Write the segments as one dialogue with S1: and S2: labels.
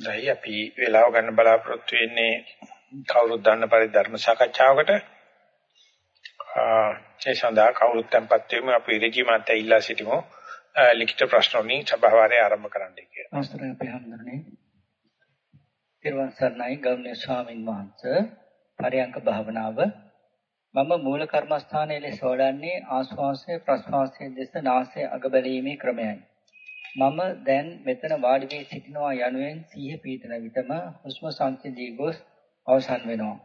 S1: දැයි අපි වේලාව ගන්න බලාපොරොත්තු වෙන්නේ කවුරුත් දන්න පරිදි ධර්ම සාකච්ඡාවකට. ඒ සඳහා කවුරුත් tempත් වෙමු අපි රජී මාත්‍ය ඉල්ලා සිටිමු. ලිඛිත ප්‍රශ්න වලින් සභාවාරය ආරම්භ කරන්න කියලා.
S2: අවසරයි අපි හඳුනන්නේ. ත්‍රිවන් සර්ණයි ගෞරවනීය ස්වාමින් වහන්සේ පරයන්ක භාවනාව මම මූල කර්මස්ථානයේ ලෙස වඩන්නේ ආස්වාසය ප්‍රස්වාසය දෙස නාසය අග බැලීමේ ක්‍රමයයි. මම දැන් මෙතන වාඩි වී සිටිනවා යනුවෙන් සිහිය පීතන විටම හුස්ම සංසිඳී ගොස් අවසන් වෙනවා.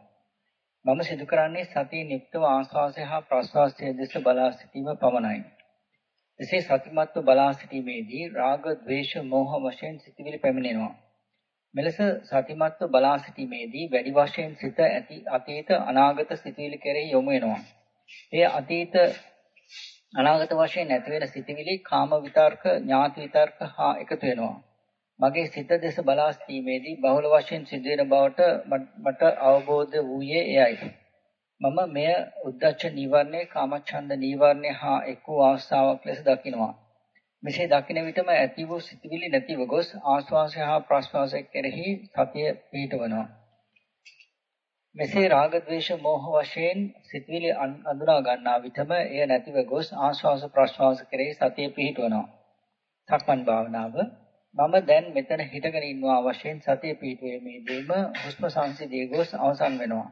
S2: මම සිදු කරන්නේ සතියෙන් යුක්තව ආස්වාසය හා ප්‍රස්වාසය දෙස බලා සිටීම පමණයි. එසේ සතිමත්ව බලා සිටීමේදී රාග, ద్వේෂ, මෝහ වශයෙන් සිටිවිලි පැමිණෙනවා. මෙලෙස සතිමත්ව බලා සිටීමේදී වැඩි වශයෙන් සිත ඇති අතීත අනාගත සිටිවිලි කෙරෙහි යොමු වෙනවා. ඒ අතීත අනාගත වශයෙන් නැති වෙන සිටිවිලි කාම විතර්ක, ඥාති විතර්ක හා එකතු වෙනවා. මගේ සිත දෙස බලා සිටීමේදී බහුල වශයෙන් සිදුවෙන බවට මට අවබෝධ වූයේ එයයි. මම මෙය උද්දච්ච නීවරණය, කාමච්ඡන්ද නීවරණය හා එක් වූ අවස්ථාවක් ලෙස දකිනවා. මෙසේ දකින විටම ඇති වූ සිතිවිලි නැතිව ගොස් ආස්වාසය හා ප්‍රස්වාසය කෙරෙහි සතිය පිහිටවනවා. මෙසේ රාග ద్వේෂ මෝහ වශයෙන් සිතිවිලි අඳුනා ගන්නා විටම එය නැතිව ගොස් ආස්වාස ප්‍රස්වාස කෙරෙහි සතිය පිහිටවනවා. සක්මන් භාවනාව මම දැන් මෙතන හිටගෙන ඉන්නවා වශයෙන් සතිය පිහිටුවීමේදීම හුස්ම සංසිඳී ගොස් අවසන් වෙනවා.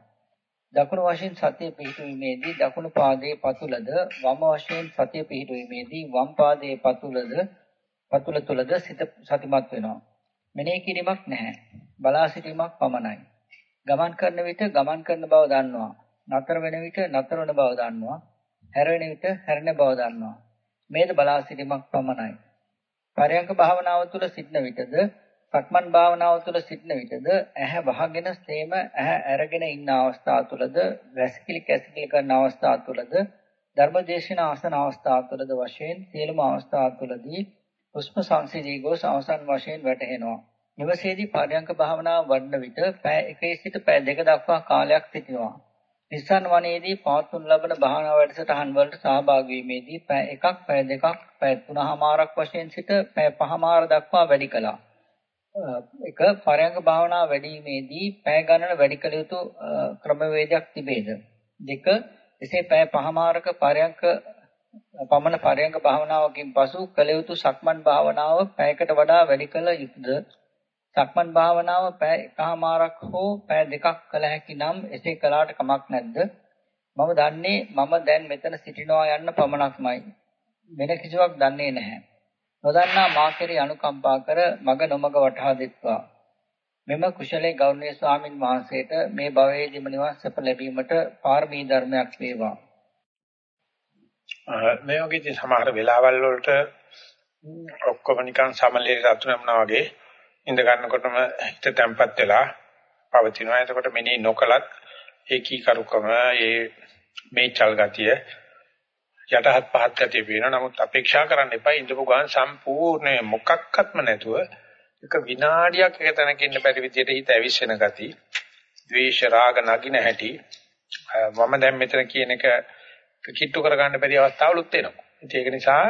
S2: දකුණු වශයෙන් සතිය පිහිටුවීමේදී දකුණු පාදයේ පතුලද වම වශයෙන් සතිය පිහිටුවීමේදී වම් පාදයේ පතුලද පතුල තුලද සිත සතිමත් වෙනවා. මෙනෙහි කිරීමක් නැහැ. බලා සිටීමක් පමණයි. ගමන් කරන විට ගමන් කරන බව දන්නවා. නතර වෙන විට නතර වෙන බව දන්නවා. හැරෙන විට හැරෙන බව දන්නවා. මේද බලා සිටීමක් පමණයි. පරයන්ක භාවනාව තුළ සිටන විටද සක්මන් භාවනාව තුළ සිටින විටද ඇහැ වහගෙන ස්තේම ඇහැ අරගෙන ඉන්න අවස්ථාව තුළද වැසිකිලි කැසිකිලි කරන අවස්ථාව තුළද ධර්මදේශන ආසන අවස්ථාව තුළද වශයෙන් සියලුම අවස්ථා තුළදී හුස්ම සංසිඳී ගොස් අවසන් වශයෙන් වැටහෙනවා. නිවසේදී පරයන්ක භාවනාව වඩන විට පැය 1 සිට පැය 2 දක්වා කාලයක් සිටිනවා. නිස්සන් වනයේදී පවත්වනු ලබන භාවනා වැඩසටහන් වලට සහභාගී වීමේදී පැය 1ක් පැය 2ක් පැය 3මාරක් වශයෙන් සිට පැය 5මාර දක්වා වැඩි කළා. එක පරයන්ක භාවනාව වැඩිීමේදී පැය ගණන වැඩි කළ යුතු ක්‍රමවේදයක් තිබේද? දෙක එසේ පැය පහමාරක පරයන්ක පමණ පරයන්ක භාවනාවකින් පසු කළ යුතු සක්මන් භාවනාව පැයකට වඩා වැඩි කළ යුතුද? සක්මන් භාවනාව පැය එකමාරක් හෝ පැය දෙකක් කළ හැකි නම් එසේ කළාට කමක් නැද්ද? මම දන්නේ මම දැන් මෙතන සිටිනවා යන්න පමණක්මයි. වෙන කිසිවක් දන්නේ නැහැ. නොදන්නා මා කෙරෙහි අනුකම්පා කර මග නොමග වටහා දෙත්වා. මෙම කුශලයේ ගෞරවනීය ස්වාමින් වහන්සේට මේ භවයේදීම නිවන් සප ලැබීමට පාරමී ධර්මයක් වේවා.
S1: මේ වගේ සමහර වෙලාවල් වලට ඔක්කොම නිකන් සමලේ රතුනම්නා වගේ ඉඳ ගන්නකොටම හිත තැම්පත් වෙලා පවතිනවා. එතකොට මෙනි නොකලත් ඒකී කරුකම ඒ මේචල් ගතිය යටහත් පහත් ගතිය පේනවා. නමුත් අපේක්ෂා කරන්න එපා ඉඳපු ගමන් සම්පූර්ණ මොකක්වත්ම නැතුව එක විනාඩියක් එක තැනක ඉන්න බැරි විදියට හිත ඇවිස්සෙන ගතිය. ද්වේෂ රාග නගින හැටි මම දැන් මෙතන කියන එක කිට්ටු කරගන්න බැරි අවස්ථාවලුත් එනවා. ඒක නිසා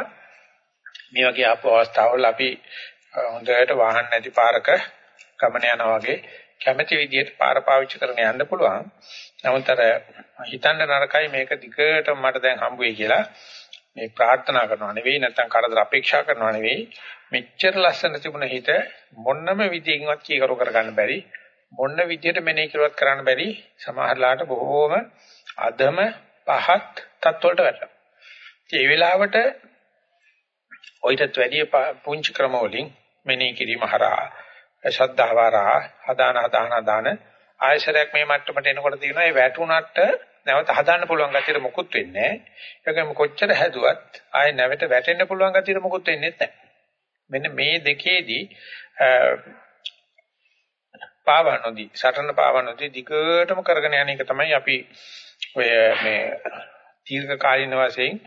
S1: මේ වගේ ආපු අවස්ථාවල අපි හොඳට වාහන නැති පාරක ගමන යනවා වගේ කැමැති විදියට පාර පාවිච්චි කරගෙන යන්න පුළුවන්. නමුත් අර හිතන්න නරකයි මේක දිගට මට දැන් හම්බ වෙයි කියලා මේ ප්‍රාර්ථනා කරනවා නෙවෙයි නැත්නම් කරදර අපේක්ෂා කරනවා නෙවෙයි මෙච්චර ලස්සන තිබුණ හිත මොන්නම විදියකින්වත් කීකරු කරගන්න බැරි මොන්න විදියට මෙනෙහි කරුවත් කරන්න බැරි සමහරලාට බොහෝම අදම පහත් තත්වලට වැටෙනවා. ඒ වෙලාවට ඔయితත් වැඩි පුංචි ක්‍රම වලින් මෙනෙහි කිරීම හරහා ශද්ධාව හරහා හදාන හදාන හදාන ආයශරයක් මේ මට්ටමට එනකොට තියෙනවා ඒ වැටුණාට නැවත හදාන්න පුළුවන් ගැතියට මොකුත් වෙන්නේ නැහැ. ඒකම කොච්චර හැදුවත් ආය නැවත වැටෙන්න පුළුවන් ගැතියට මොකුත් වෙන්නේ නැහැ. මෙන්න මේ දෙකේදී පාවනෝදී සටන පාවනෝදී දිගටම කරගෙන යන එක තමයි අපි ඔය මේ දීර්ඝ කාලින වශයෙන්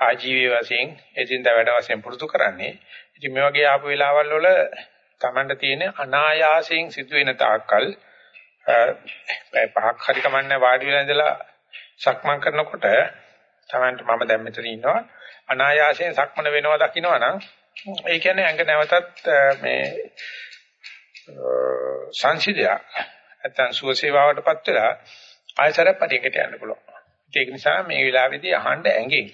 S1: ආජීවී වශයෙන් එදින්දා වැඩ වශයෙන් පුරුදු කරන්නේ. ඉතින් මේ වගේ ආපු වෙලාවල් වල Tamanට තියෙන අනායාසයෙන් සිදුවෙන තාක්කල් පහක් හරි කමන්නේ වාඩි වෙලා ඉඳලා සක්මන් කරනකොට Tamanට මම දැන් මෙතන ඉන්නවා අනායාසයෙන් සක්මන වෙනවා දකින්නවා නම් ඒ කියන්නේ ඇඟ නැවතත් මේ සංසිඳයක් නැත්නම් සුවසේවාවටපත් වෙලා ආයතර පරියකට යන්න පුළුවන්. ඒක නිසා මේ වෙලාවේදී අහන්න ඇඟෙන්.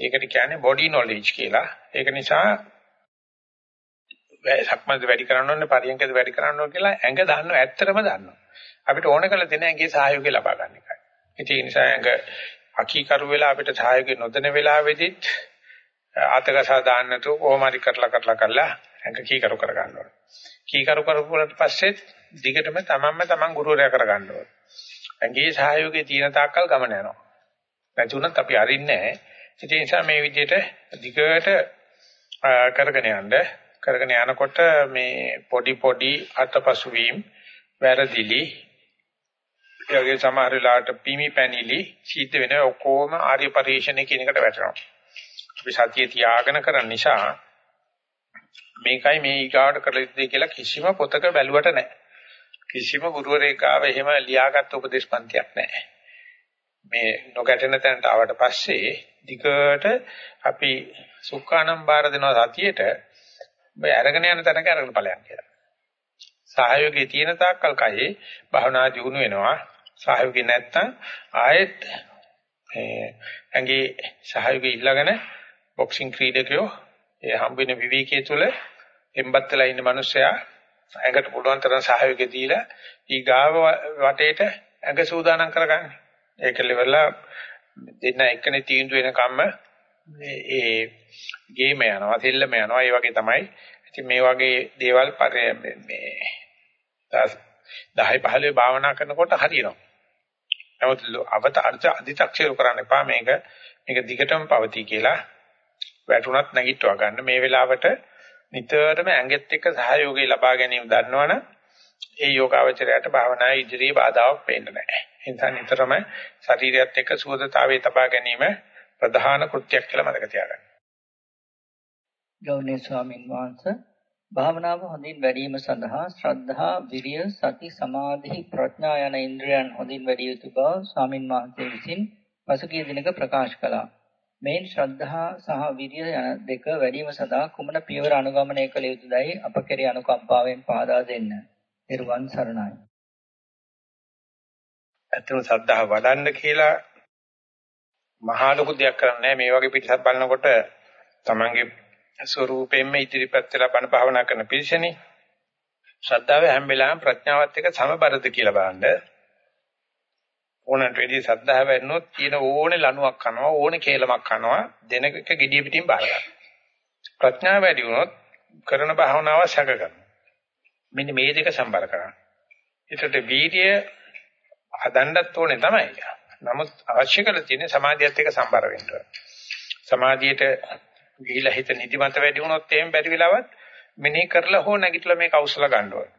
S1: ඒකට කියන්නේ body knowledge කියලා. ඒක නිසා සක්මන්ද වැඩි කරන්න ඕනේ පරියන්කද වැඩි කරන්න ඕනේ කියලා ඇඟ දන්නව ඇත්තටම දන්නවා. අපිට ඕන කරලා තියෙන ඇඟේ සහයෝගය ලබා ගන්න එකයි. ඒ නිසා ඇඟ අකීකරු වෙලා අපිට සහයෝගය නොදෙන වෙලාවෙදිත් අතකසා දාන්නට කොහොම හරි කරලා කරලා කරලා ඇඟ කීකරු කර ගන්න ඕනේ. කීකරු කරපුවාට පස්සේ දිගටම තමන්ම තමන් ගුරුවරයා කර ගන්න ඕනේ. ඇඟේ සහයෝගය තියෙන තාක්කල් ගමන යනවා. නැතුණත් අපි අරින්නේ නැහැ. ඒ නිසා මේ විදිහට දිගට කරගෙන යන්න කරගෙන යනකොට මේ පොඩි පොඩි අතපසු වීම වැරදිලි ඒ වගේ සමහර වෙලාවට පිමි පැනිලි සිද්ධ වෙන ඔක්කොම ආර්ය පරිශ්‍රණය කියන එකට වැටෙනවා. අපි සතිය තියාගෙන කරන නිසා මේකයි මේ ඊගාවට කළ යුත්තේ කියලා කිසිම පොතක බැලුවට නැහැ. කිසිම ගුරුවරයෙක්ව එහෙම ලියාගත් උපදේශ පන්තියක් නැහැ. මේ නොගැටෙන තැනට ආවට පස්සේ දිගට අපි සුඛානම් බාර දෙනවා සතියේට මේ අරගෙන යන තැනක අරගෙන ඵලයන් කියලා. සහයෝගයේ තියෙන තාක්කල් කයේ භවනා දියුණු වෙනවා. සහයෝගය නැත්තම් ආයෙත් මේ ඇඟේ සහයෝගය ඉල්ලගෙන බොක්සිං ක්‍රීඩකයෝ ඒ හම්බෙන විවේකයේ තුල එම්බත් වෙලා ඉන්න මිනිස්සයා ඇඟට පුළුවන් තරම් සහයෝගය දීලා ඊගාව වටේට ඇඟ සූදානම් කරගන්න. ඒක ලෙවලා දෙන්න එක්කනේ තීන්දුව වෙනකම්ම ඒ ගේම යනවා, සෙල්ලම යනවා. ඒ වගේ තමයි. ඉතින් මේ වගේ දේවල් මේ 10 15 භාවනා කරනකොට හරියනවා. නමුත් අවත අර්ථ අධිතක්ෂේර කරන්න එපා මේක මේක දිගටම පවතී කියලා වැටුණත් නැගිටවා ගන්න මේ වෙලාවට නිතරම ඇඟෙත් එක්ක සහයෝගය ලබා ගැනීම දන්නවනම් ඒ යෝගාවචරයට භාවනායේ ඉදිරියේ බාධාවක් පේන්නේ නැහැ. ඒ නිසා නිතරම ශරීරයත් එක්ක සුවදතාවයේ තබා ගැනීම ප්‍රධාන කෘත්‍යයක් කියලා මතක තියාගන්න.
S2: ගෞරවනීය ස්වාමින් වහන්සේ භාවනාව හොඳින් වැඩිම සඳහා ශ්‍රද්ධා, විරිය, සති, සමාධි, ප්‍රඥා යන ඉන්ද්‍රයන් හොඳින් වැඩි යුතු බව ස්වාමින් වහන්සේ විසින් පසුගිය දිනක ප්‍රකාශ කළා. මේන් ශ්‍රද්ධා සහ විරිය යන දෙක වැඩිම සඳහා කුමන පියවර අනුගමනය කළ යුතුදයි අප කෙරේ අනුකම්පාවෙන් පහදා දෙන්න. ඊර්වන් සරණයි.
S1: ඇත්තම ශ්‍රද්ධාව වඩන්න කියලා මහා ලොකු දෙයක් කරන්නේ මේ වගේ පිටසක් බලනකොට තමන්ගේ ස්වરૂපයෙන්ම ඉදිරිපත් වෙලා බණ භාවනා කරන පිළිසෙනේ ශ්‍රද්ධාව හැම වෙලාවෙම ප්‍රඥාවත් එක්ක සමබරද කියලා බලන්න ඕනට වෙඩි සද්ධාව වෙන්නොත් තියෙන ඕනේ ලණුවක් කනවා ඕනේ කේලමක් කනවා දෙනක gediya පිටින් බාර ගන්න. ප්‍රඥාව වැඩි වුණොත් කරන භාවනාව සැක කරනවා. මෙන්න මේ දෙක සම්බර කරන්න. ඒකට වීර්ය හදන්නත් ඕනේ තමයි. නමුත් අවශ්‍ය කරලා තියෙන්නේ සමාධියත් එක්ක සම්බර වෙන්න සමාධියට ගිහිලා හිත නිදිමත වැඩි වුණොත් එහෙම බැරි වෙලාවත් මෙනෙහි කරලා හෝ නැගිටලා මේක අවශ්‍යලා ගන්න ඕනේ.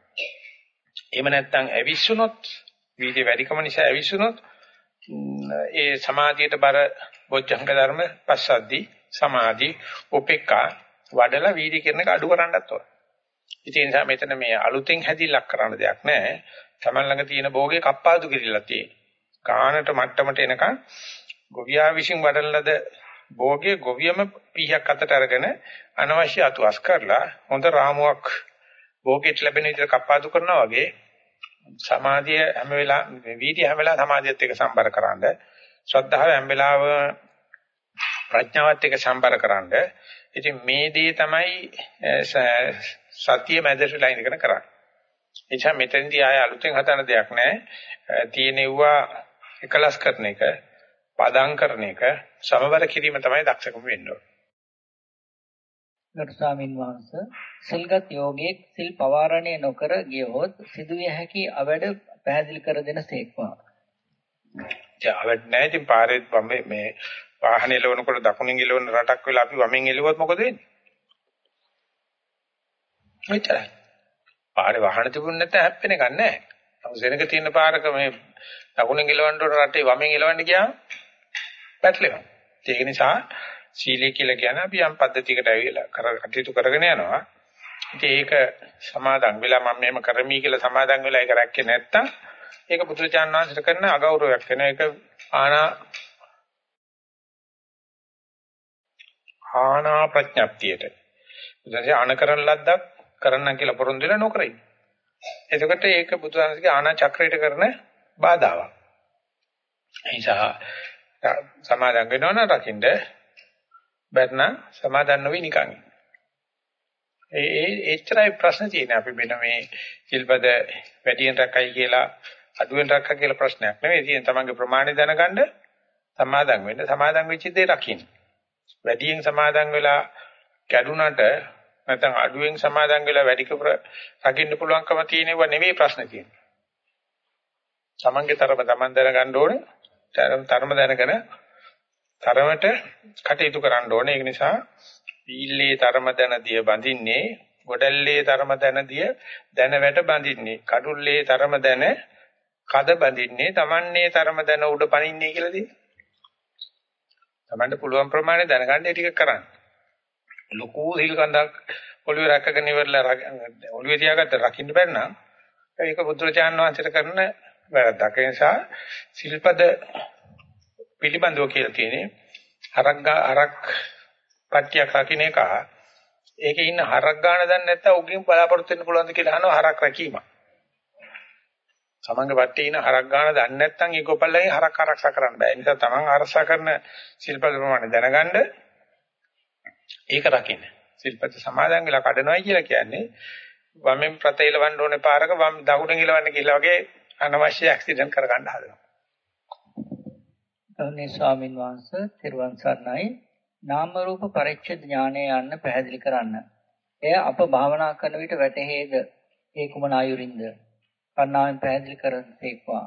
S1: එහෙම නැත්නම් ඇවිස්සුනොත් වීර්ය වැඩිකම නිසා ඇවිස්සුනොත් ඒ සමාධියට බර බොජ්ජංග ධර්ම පස්සද්දි සමාධි උපේක්ඛා වඩලා වීර්ය කරන එක අඩු කරන්නත් ඕන. ඉතින් ඒ නිසා මෙතන මේ අලුතෙන් හැදිලක් කරන්න දෙයක් නැහැ. Taman ළඟ තියෙන භෝගේ කප්පාදු කිරිලා තියෙන. කානට මට්ටමට එනකන් ගොවියා විසින් වඩන ලද භෝගේ ගොවියම පීහක් අතට අරගෙන අනවශ්‍ය අතුස් කරලා හොඳ රාමුවක් භෝගෙට ලැබෙන විදිහට කප්පාදු කරනවා වගේ සමාධිය හැම වෙලාවෙම වීර්ය හැම වෙලාවෙම සමාධියත් එක්ක සම්බර කරන්න ශ්‍රද්ධාව හැම වෙලාවෙම ප්‍රඥාවත් එක්ක සම්බර කරන්න ඉතින් මේ දේ තමයි සතිය මැදට ඉඳගෙන කරන්නේ එනිසා මෙතෙන්දී ආය අලුතෙන් හදන දෙයක් නැහැ තියෙනවා එකලස් කරන එක පදම් කරන එක සමවර කිරීම තමයි දක්ෂකම වෙන්න ඕනේ
S2: ගරු ස්වාමින් වහන්සේ සිල්ගත් යෝගයේ සිල් පවාරණය නොකර ගියොත් සිදුවිය හැකි අවඩ පැහැදිලි කර දෙන සේක්වා.
S1: අවඩ නැහැ ඉතින් පාරේ වමේ මේ වාහනේ එලවනකොට දකුණින් එලවන රටක් වෙලා අපි වමෙන් එලුවොත් මොකද වෙන්නේ? මෙච්චරයි. පාරේ වාහන තිබුණ නැත්නම් හැප්පෙන එකක් නැහැ. සෙනඟ තියෙන පාරක මේ දකුණින් එලවන්න රටේ වමෙන් එලවන්න ගියාම පැටලෙනවා. ඒක නිසා සීලය කියලා කියන්නේ අපි යම් පද්ධතියකට ඇවිල්ලා කටයුතු කරගෙන යනවා. ඉතින් ඒක සමාදන් වෙලා මම මෙහෙම කරමි කියලා සමාදන් වෙලා ඒක රැක්කේ නැත්තම් ඒක පුදුරචාන් වහන්සේට කරන අගෞරවයක් වෙන එක ආනා ආනා ප්‍රඥප්තියට. ඉතින් අනකරන ලද්දක් කරන්න කියලා පොරොන්දු වෙලා නොකරයි. එතකොට ඒක බුදුහාමගේ ආනා චක්‍රයට කරන බාධාවක්. නිසා සමාදන් වෙනවනම් රකින්න බැත්නම් සමාදන් නොවි නිකන්. ඒ ඒ එච්චරයි ප්‍රශ්න තියෙන්නේ අපි මෙන්න මේ සිල්පද වැඩියෙන් රැකයි කියලා අඩුවෙන් රැක්කා කියලා ප්‍රශ්නයක් නෙවෙයි. තියෙන තමන්ගේ ප්‍රමාණය දැනගන්න සමාදන් වෙන්න සමාදන් වෙච්ච දේ රකින්න. වැඩියෙන් සමාදන් වෙලා කැඩුනට නැත්නම් අඩුවෙන් සමාදන් වෙලා වැඩි කර රකින්න පුළුවන්කම තියෙනව නෙවෙයි ප්‍රශ්නේ තියෙන්නේ. තමන්ගේ තරම තමන් දැනගන්න ඕනේ. තරම දැනගෙන තරමට කටයුතු කරන්න ඕනේ. ඒක නිසා පීල්ලේ තරම දැන දිය බඳින්නේ, ගොඩල්ලේ තරම දැන දිය දැන වැට බඳින්නේ, කඩුල්ලේ තරම දැන කද බඳින්නේ, Tamන්නේ තරම දැන උඩ පනින්නේ කියලා දී. Tamanට පුළුවන් ප්‍රමාණය දැනගන්න ඒ ටික කරන්න. ලොකු සිල් කන්දක් ඔළුවේ රැකගෙන ඉවරලා ඔළුවේ තියාගත්ත රකින්න බැරි නම් ඒක බුදුරජාණන් වහන්සේට කරන වැරද්දක්. ඒ නිසා සිල්පද පිළිබඳව කියලා තියෙන්නේ හරක් හරක් පට්ටියක් රකින්න එක. ඒකේ ඉන්න හරක් ගන්න දන්නේ නැත්නම් උගෙන් බලාපොරොත්තු වෙන්න පුළුවන්ද කියලා අහනවා හරක් රැකීම. සමංග පට්ටියේ ඉන්න හරක් ගන්න දන්නේ නැත්නම් ඒක ඔපල්ලෙන් හරක් ආරක්ෂා කරන්න බෑ. ඒ නිසා තමන් ආරක්ෂා කරන සිල්පද ප්‍රමාණය දැනගන්න ඒක රකින්න. සිල්පද සමාදන් වෙලා කඩනවයි කියලා කියන්නේ වමෙන් ප්‍රතේලවන්න ඕනේ පාරක වම් දකුණෙන් ඉලවන්න කියලා වගේ අනවශ්‍ය ඇක්සිඩන්ට් කරගන්න හදනවා.
S2: ගෞරවනීය ස්වාමින් වහන්සේ තිරුවන් සරණයි. නාම රූප පරිච්ඡේද ඥානය යන්න පැහැදිලි කරන්න. එය අප භාවනා කරන විට වැටහෙද ඒ කුමන ආයුරින්ද? කන්නාවෙන් පැහැදිලි කරන තේක්වා.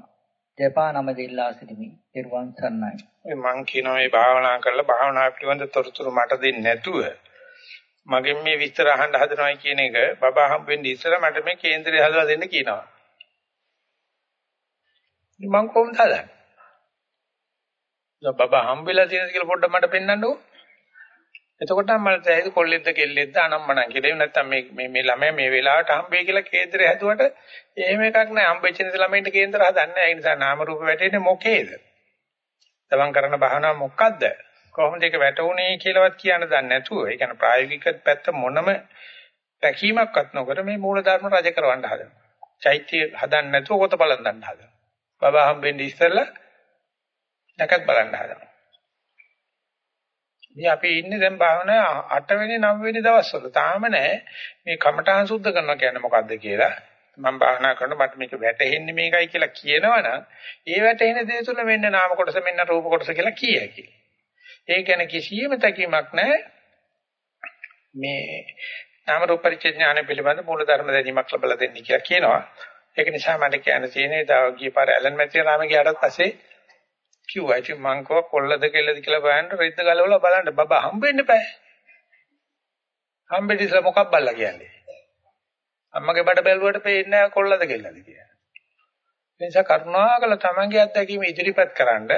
S2: ජපා නම දෙල්ලා සිටිමි. තිරුවන් සරණයි.
S1: මම කියනවා මේ භාවනා කරලා භාවනා පිළිබඳ තොරතුරු මට දෙන්නේ නැතුව මගෙන් මේ විස්තර අහන්න හදනවයි කියන එක බබා හම්බෙන්නේ ඉස්සර මට මේ කේන්දරය හදලා දෙන්න කියනවා. මම කොහොමද හදන්නේ? දැන් බබා හම්බෙලා තියෙනද කියලා පොඩ්ඩක් මට පෙන්වන්නකෝ. එතකොට මම තැයිද කොල්ලෙක්ද කෙල්ලෙක්ද අනම්මනම් කියලා. නැත්තම් මේ මේ මේ ළමයා මේ වෙලාවට හම්බෙයි කියලා කේන්දරය හැදුවට එහෙම එකක් නෑ. හම්බෙච්ච නිසා ළමයින්ට කේන්දර හදන්නේ නෑ. ඒ නිසා නාම රූප වැටෙන්නේ මොකේද? තමන් කරන භාවනාව මොකද්ද? කොහොමද ඒක වැටුනේ කියලාවත් කියන්න දන්නේ නැතුව ඒ කියන්නේ ප්‍රායෝගික පැත්ත මොනම පැකීමක්වත් නොකර මේ මූල ධර්ම රජ කරවන්න හදනවා. චෛත්‍ය හදන්න නැතුව කොට බලන් ගන්න හදනවා. බබා හම්බෙන්නේ ඉස්සෙල්ලා නැකත් බලන්න හදනවා. මේ අපි ඉන්නේ දැන් භාවනා 8 වෙනි 9 වෙනි දවස්වල. තාම නෑ මේ කමඨහං සුද්ධ කරනවා කියන්නේ මොකද්ද කියලා. මම භාවනා කරනකොට මට මේක වැටහෙන්නේ මේකයි කියලා කියනවනම් ඒ වැටහෙන දේ තුළ මෙන්න නාම කොටස මෙන්න රූප කොටස කියලා කියයි. ඒ කියන්නේ කිසියම් තැකීමක් නැහැ. මේ නාම රූප පරිච්ඡේඥාන පිළිබඳ මූල ධර්ම දැනීමක් ලැබලා දෙන්න කියලා කියනවා. ඒක නිසා මට කියන්න තියෙන්නේ තව ගිය පාර ඇලන් මැතිය රාම ගියාට පස්සේ කිව්වා ඉතින් මං කව කොල්ලද කෙල්ලද කියලා බලන්න රෙද්ද ගලවලා බලන්න බබා හම්බෙන්න බෑ. හම්බෙන්න ඉස්සලා මොකක් බල්ලා කියන්නේ? අම්මගේ බඩ බැලුවට පේන්නේ නැහැ කොල්ලද කෙල්ලද කියලා. ඒ නිසා කරුණාකර තමන්ගේ අත්දැකීම ඉදිරිපත් කරන්න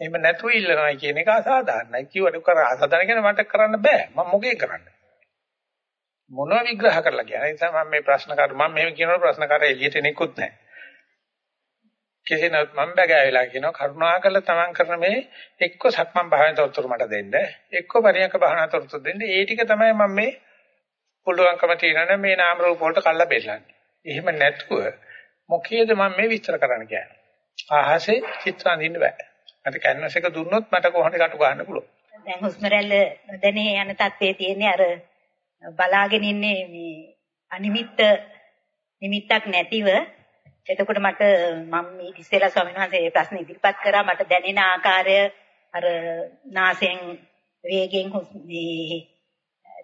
S1: එහෙම නැතුව ඉල්ලනවා කියන එක අසාධාරණයි. කිව්වට කර අසාධාරණ කියන මට කරන්න බෑ. මම මොකේ කරන්නේ? මොනවා විග්‍රහ කරලා කියන නිසා මම මේ ප්‍රශ්න කර මම මෙහෙම කියනකොට ප්‍රශ්න කර එළියට එනෙකුත් නැහැ. කෙසේ නමුත් මම බගෑවිලා කියනවා කරුණාකරලා තමන් කරන මේ එක්ක සක්මන් භාවනාවට උත්තර මට දෙන්න. එක්ක පරියන්ක භාවනාවට උත්තර දෙන්න. ඒ ටික තමයි මම මේ පුළුවන්කම තියෙනනේ මේ නාම රූප වලට කල්ලා බෙල්ලන්නේ. එහෙම නැතුව මොකේද මම මේ විස්තර කරන්න කියන්නේ. ආහසේ චිත්‍ර අඳින්න බෑ. මට කැන්වස් එක දුන්නොත් මට කොහොමද කටු ගන්න පුළුවන්.
S3: දැන් හුස්ම රැල්ල නොදැනී යන තත්ත්වයේ තියෙන්නේ අර බලාගෙන ඉන්නේ මේ අනිමිත්ත නිමිත්තක් නැතිව එතකොට මට මම මේ ඉස්සෙල්ලා ස්වාමීන් වහන්සේ මේ ප්‍රශ්න ඉදිරිපත් කරා මට දැනෙන ආකාරය අර නාසයෙන් වේගෙන් මේ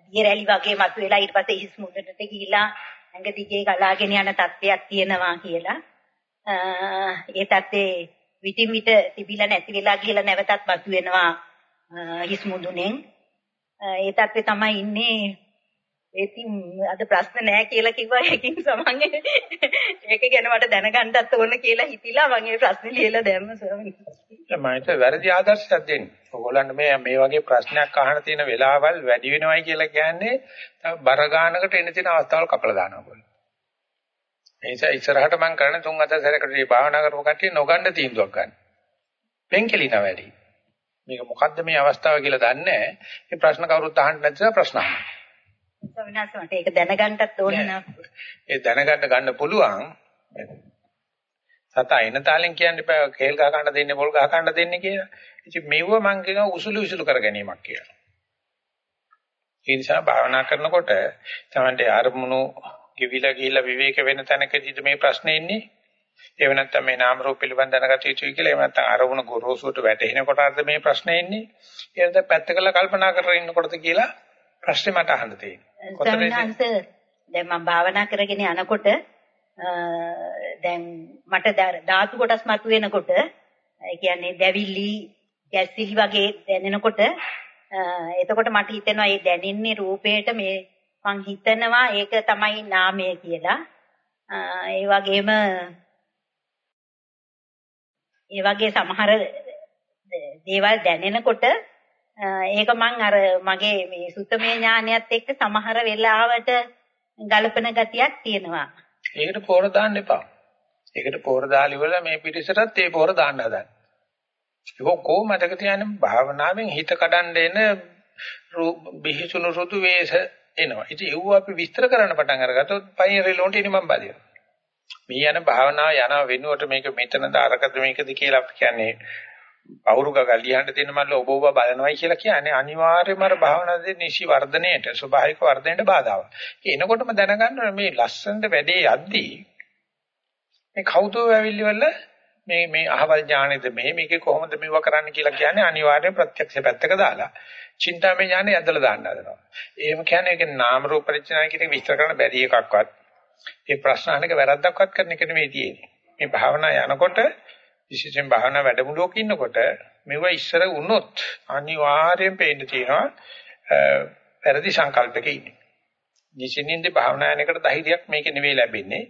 S3: දියරැලි වගේ මතුවෙලා ඊට පස්සේ හිස් මුදුනට ගිහිලා ඇඟ දිගේ ගලාගෙන යන තත්ත්වයක් තියෙනවා කියලා. ඒ තත්ත්වේ විටින් විට තිබිලා නැති වෙලා ගිහලා නැවතත් මතුවෙනවා හිස් මුදුනෙන්. ඒ තත්ත්වේ තමයි ඉන්නේ ඉතින් අද ප්‍රශ්න නැහැ කියලා කිව්වා ඒකින් සමන්ගේ ඒක ගැන මට දැනගන්නත් ඕන කියලා හිතිලා මම මේ ප්‍රශ්නේ ලියලා දැම්ම ස්වාමීන් වහන්සේ.
S1: මම වැරදි ආදර්ශයක් දෙන්නේ. ඕගොල්ලන්ට මේ මේ වගේ ප්‍රශ්නයක් අහන තියෙන වෙලාවල් වැඩි වෙනවයි කියලා කියන්නේ බර ගානකට එන තියෙන අවස්ථාවල් කපලා දානවා ඔයගොල්ලෝ. ඒ නිසා ඉස්සරහට මම කරන්නේ තුන් හතර සැරයකට මේ භාවනා කරපු කට්ටිය නොගන්න තීන්දුවක් ගන්න. පෙන්කෙලින වැඩි. මේක මොකද්ද මේ අවස්ථාව කියලා දන්නේ නැහැ. මේ ප්‍රශ්න කවුරුත් අහන්න නැතිව ප්‍රශ්න අහනවා.
S3: ස්වාමීන් වහන්සේ මට ඒක දැනගන්නත් ඕන නා.
S1: ඒ දැනගන්න ගන්න පුළුවන්. සතා එන තාලෙන් කියන්න එපා කේල් ගහ ගන්න දෙන්නේ පොල් ගහ ගන්න දෙන්නේ කියලා. ඉතින් මෙව මං කියනවා උසුළු උසුළු කර ගැනීමක් කියලා. ඒ නිසා භාවනා කරනකොට තමන්ට අරමුණු කිවිලා ගිහිල්ලා විවේක වෙන තැනකදීද මේ ප්‍රශ්නේ ඉන්නේ? එහෙම නැත්නම් මේ නාම රූප පිළිබඳ දැනගත යුතුයි කියලා එහෙම නැත්නම් අරමුණ ගොරෝසුට වැටෙනකොට අර්ධ මේ ප්‍රශ්නේ ඉන්නේ. එහෙනම් පැත්තකලා කල්පනා කරගෙන ඉන්නකොටද කියලා ප්‍රශ්නේ මට අහන්න තියෙනවා.
S3: දැන් මම භාවනා කරගෙන යනකොට දැන් මට ධාතු කොටස් මතුවෙනකොට ඒ කියන්නේ දැවිලි ගැස්සිලි වගේ දැනෙනකොට එතකොට මට හිතෙනවා මේ දැනෙන්නේ රූපේට මේ මං හිතනවා ඒක තමයි නාමය කියලා. ඒ වගේම ඒ වගේ සමහර දේවල් දැනෙනකොට ඒක මං අර මගේ මේ සුත්තමේ ඥානියත් එක්ක සමහර වෙලාවට ගලපන ගතියක් තියෙනවා.
S1: ඒකට පොර දාන්න එපා. ඒකට පොර දාලි වල මේ පිටිසටත් ඒ පොර දාන්න හදන්න. ඒක කොහොමදක තියන්නේ භාවනාවෙන් හිත කඩන්න එන බිහිසුණු රුතු වේස එනවා. ඉතින් ඒව අපි විස්තර කරන්න පටන් අරගත්තොත් පයින් රෙලොන්ට ඉන්නේ මම බදිනවා. මේ යන භාවනාව යන වෙනුවට මේක මෙතනද අරකද මේකද කියලා අපි කියන්නේ අවුරුග ගලියහන්න දෙන්න මල්ල ඔබ ඔබ බලනවයි කියලා කියන්නේ අනිවාර්යයෙන්ම අර භාවනාවේ නිසි වර්ධනයේට ස්වභාවික වර්ධනයට බාධාවක්. ඒ එනකොටම දැනගන්න මේ ලස්සනට වැඩේ යද්දී මේ කවුදෝ ඇවිල්ලි වල මේ මේ අහවල් ඥානෙද මේ මේකේ කොහොමද මේව කරන්න කියලා කියන්නේ අනිවාර්යයෙන් ප්‍රත්‍යක්ෂ පැත්තක දාලා චින්තාමය ඥානෙ ඇදලා දාන්න හදනවා. එහෙම කියන්නේ ඒක නාම රූප පරිච්ඡේදය කියන විස්තර කරන්න බැරි එකක්වත්. මේ ප්‍රශ්න අහනක වැරද්දක්වත් කරන එක නෙවෙයි තියෙන්නේ. මේ භාවනා යනකොට විශේෂයෙන් භාවනා වැඩමුළුවක ඉන්නකොට මෙව ඉස්සර වුණොත් අනිවාර්යෙන් පේන්න තියෙනවා පෙරදි සංකල්පක ඉන්නේ. නිසින්ින්ද භාවනා යනකට ධෛර්යයක් මේක නෙවෙයි ලැබෙන්නේ.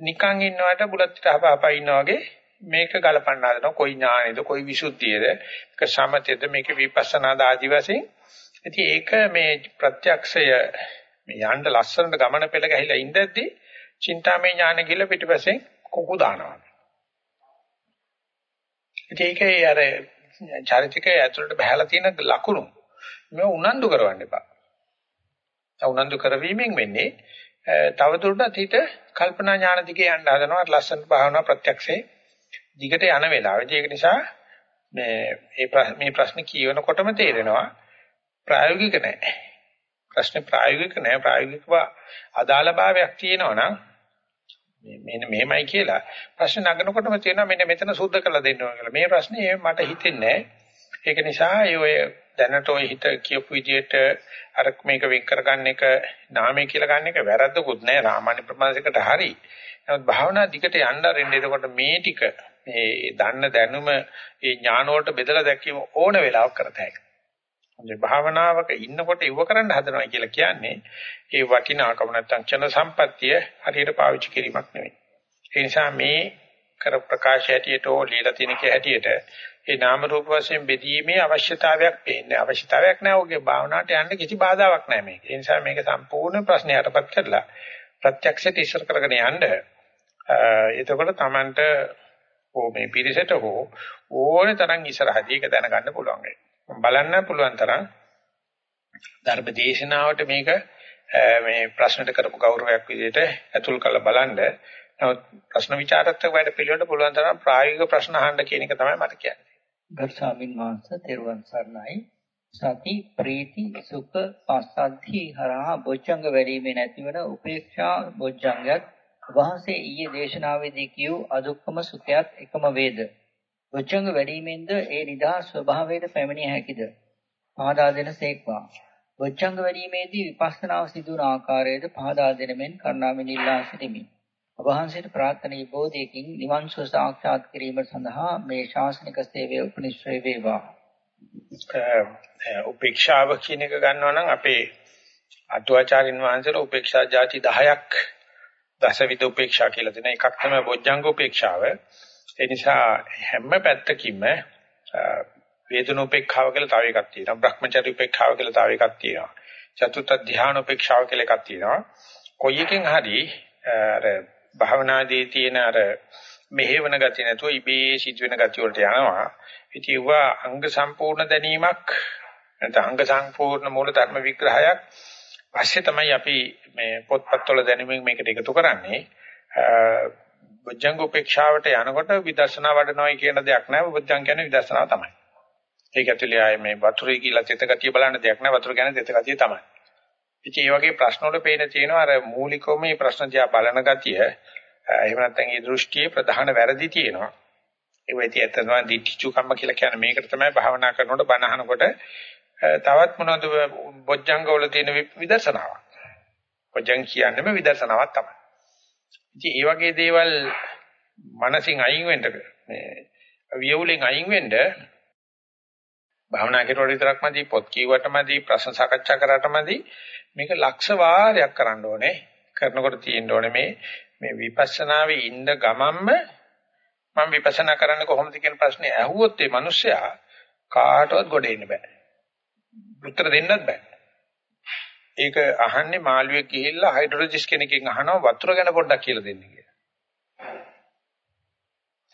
S1: නිකන් ඉන්නවට බුලත් තහපහපා ඉන්නා වගේ මේක ගලපන්න හදනවා කොයි ඥානෙද කොයි විසුද්ධියද ඒක සමතේද මේක විපස්සනාද ආදි වශයෙන් ඉතින් ඒක මේ ප්‍රත්‍යක්ෂය මේ යන්න ලස්සනට ගමන පෙළ ගහිලා ඉඳද්දී චින්තාමය ඥාන කියලා පිටිපස්සෙන් කුකු දානවා ඉතින් ඒකේ අර චරිතිකය ඇතුළට බහැලා තියෙන ලකුණු මේ උනන්දු කරවන්න එපා උනන්දු කරවීමෙන් වෙන්නේ තවදුරටත් හිත කල්පනා ඥාන දිගේ යන්න හදනවා ලස්සන භාවනා ප්‍රත්‍යක්ෂේ දිගට යන වෙලාවෙදී ඒක නිසා මේ මේ ප්‍රශ්න කියවනකොටම තේරෙනවා ප්‍රායෝගික නැහැ. ප්‍රශ්නේ ප්‍රායෝගික නැහැ. ප්‍රායෝගිකව අදාළභාවයක් තියෙනවා නම් මෙන්න මෙහෙමයි කියලා ප්‍රශ්න නගනකොටම තේරෙනවා මෙන්න මෙතන සුද්ධ කරලා දෙන්න ඕන කියලා. මේ ප්‍රශ්නේ මට හිතෙන්නේ ඒක නිසා ඔය දැනට ඔය හිත කියපු විදිහට අර මේක වෙන් කරගන්න එක නාමය කියලා ගන්න එක වැරද්දකුත් නෑ. සාමාන්‍ය ප්‍රමාණයකට හරි. නමුත් භාවනා දිගට යන්න ආරෙන්න එතකොට මේ ටික මේ දන්න දැනුම ඒ ඥාන වලට බෙදලා දැක්වීම ඕන වෙලාවක කරතයි. මේ භාවනාවක ඉන්නකොට ඉව කරන්න හදනවා කියලා කියන්නේ ඒ වටිනාකම නැත්තම් චන සම්පත්තිය හරියට පාවිච්චි කිරීමක් නෙවෙයි. ඒ නිසා මේ කර ප්‍රකාශ හැටියට ඕ ලීලා තියෙන කේ හැටියට ඒ නාම රූප වශයෙන් බෙදීමේ අවශ්‍යතාවයක් පේන්නේ. අවශ්‍යතාවයක් නැහැ. ඔගේ භාවනාවට යන්න කිසි බාධාවක් නැහැ මේක. ඒ නිසා මේක සම්පූර්ණ ප්‍රශ්නයටපත් කරලා ප්‍රත්‍යක්ෂයට ඉස්සර කරගෙන යන්න එතකොට Tamanට හෝ මේ පිරිසට හෝ ඕන තරම් ඉස්සරහදී ඒක දැනගන්න පුළුවන්. බලන්න පුළුවන් තරම් ධර්ම දේශනාවට මේක මේ ප්‍රශ්නට කරපු ගෞරවයක් විදිහට ඇතුල් කරලා බලන්න. නමුත් ප්‍රශ්න විචාරත්මක වැඩ පිළිවෙලට පුළුවන් තරම් ප්‍රායෝගික ප්‍රශ්න අහන්න කියන එක තමයි මට කියන්නේ.
S2: ගරු ස්වාමීන් වහන්සේ තෙරුවන් සරණයි. සති ප්‍රීති සුඛ පස්සද්ධි හරහා බොජ්ජංග වැඩිමේ නැතිවන උපේක්ෂා බොජ්ජංගයත් වහන්සේ ඊයේ දේශනාවේදී කියූ අදුක්කම සුඛයත් එකම වේද. වචංග වැඩිමෙන්ද ඒ නිදහස් ස්වභාවයට පැමිණිය හැකිද? පහදා දෙන සේක්වා. වචංග වැඩිමේදී විපස්සනාව සිදුවන ආකාරයද පහදා දෙන මෙන් කරුණාවෙන් ඉල්ලා සිටිමි. වහන්සේට ප්‍රාර්ථනීය බෝධියකින් නිවන් සුව සාක්ෂාත් කිරීම සඳහා මේ ශාසනික සේවය උපනිශ්‍රේ වේවා.
S1: උපේක්ෂාව කියන එක ගන්නවා නම් අපේ අටුවාචාරින් වහන්සේලා උපේක්ෂා જાති 10ක් දසවිධ උපේක්ෂා කියලා දෙන එකක් තමයි බොජ්ජංග උපේක්ෂාව. ඒ නිසා හැම පැත්තකින්ම වේදන උපේක්ෂාව කියලා තව එකක් තියෙනවා. භ්‍රමචර්ය උපේක්ෂාව කියලා තව එකක් තියෙනවා. චතුත්ථ ධ්‍යාන උපේක්ෂාව කියලා එකක් තියෙනවා. කොයි එකෙන් හරි අර භාවනාදී තියෙන අර මෙහෙවන ගතිය නැතුව ඉබේ සිදුවෙන ගතිය වලට යනවා. ඉතින් ඒවා අංග සම්පූර්ණ දැනීමක් නැත්නම් අංග සම්පූර්ණ මූල ධර්ම විග්‍රහයක් පස්සේ තමයි අපි මේ පොත්පත්වල දැනුමින් මේකට එකතු කරන්නේ. බොජ්ජංග උපේක්ෂාවට යනකොට විදර්ශනා වඩනවායි කියන දෙයක් නැහැ. බොජ්ජංග කියන්නේ විදර්ශනාව තමයි. ඒක ඇතුලේ ආයේ මේ වතුරේ කියලා තෙත ගතිය බලන්න දෙයක් නැහැ. වතුර කියන්නේ තෙත ගතිය තමයි. ඉතින් මේ වගේ ප්‍රශ්න වල පේන තියෙනවා අර මූලිකවම මේ ප්‍රශ්න දිහා බලන ගතිය. එහෙම නැත්නම් ඒ දෘෂ්ටියේ ප්‍රධාන වැරදි තියෙනවා. ඒ වෙයිටි ඇත්තටම දිටිචුකම්ම කියලා කියන්නේ මේකට තමයි භාවනා කරනකොට බණ අහනකොට තවත් මොනවද බොජ්ජංග වල තියෙන විදර්ශනාවක්. බොජ්ජංග කියන්නේම විදර්ශනාවක් තමයි. ඉතින් මේ වගේ දේවල් මනසින් අයින් වෙන්න මේ වියවුලෙන් අයින් වෙන්න භාවනා කරුවට විතරක්මදී පොත් කියවටමදී ප්‍රශ්න සාකච්ඡා කරාටමදී මේක ලක්ෂ වාරයක් කරන්න ඕනේ. කරනකොට තියෙන්න ඕනේ මේ මේ විපස්සනාවේ ඉන්න ගමන්ම මම විපස්සනා කරන්න කොහොමද කියන ප්‍රශ්නේ ඇහුවොත් ඒ මිනිස්සයා කාටවත් ගොඩ එන්න බෑ. උත්තර දෙන්නත් බෑ. ඒක අහන්නේ මාළුවෙක් ගිහිල්ලා හයිඩ්‍රොලොජිස්ට් කෙනකින් අහනවා වතුර ගැන පොඩ්ඩක් කියලා දෙන්න කියලා.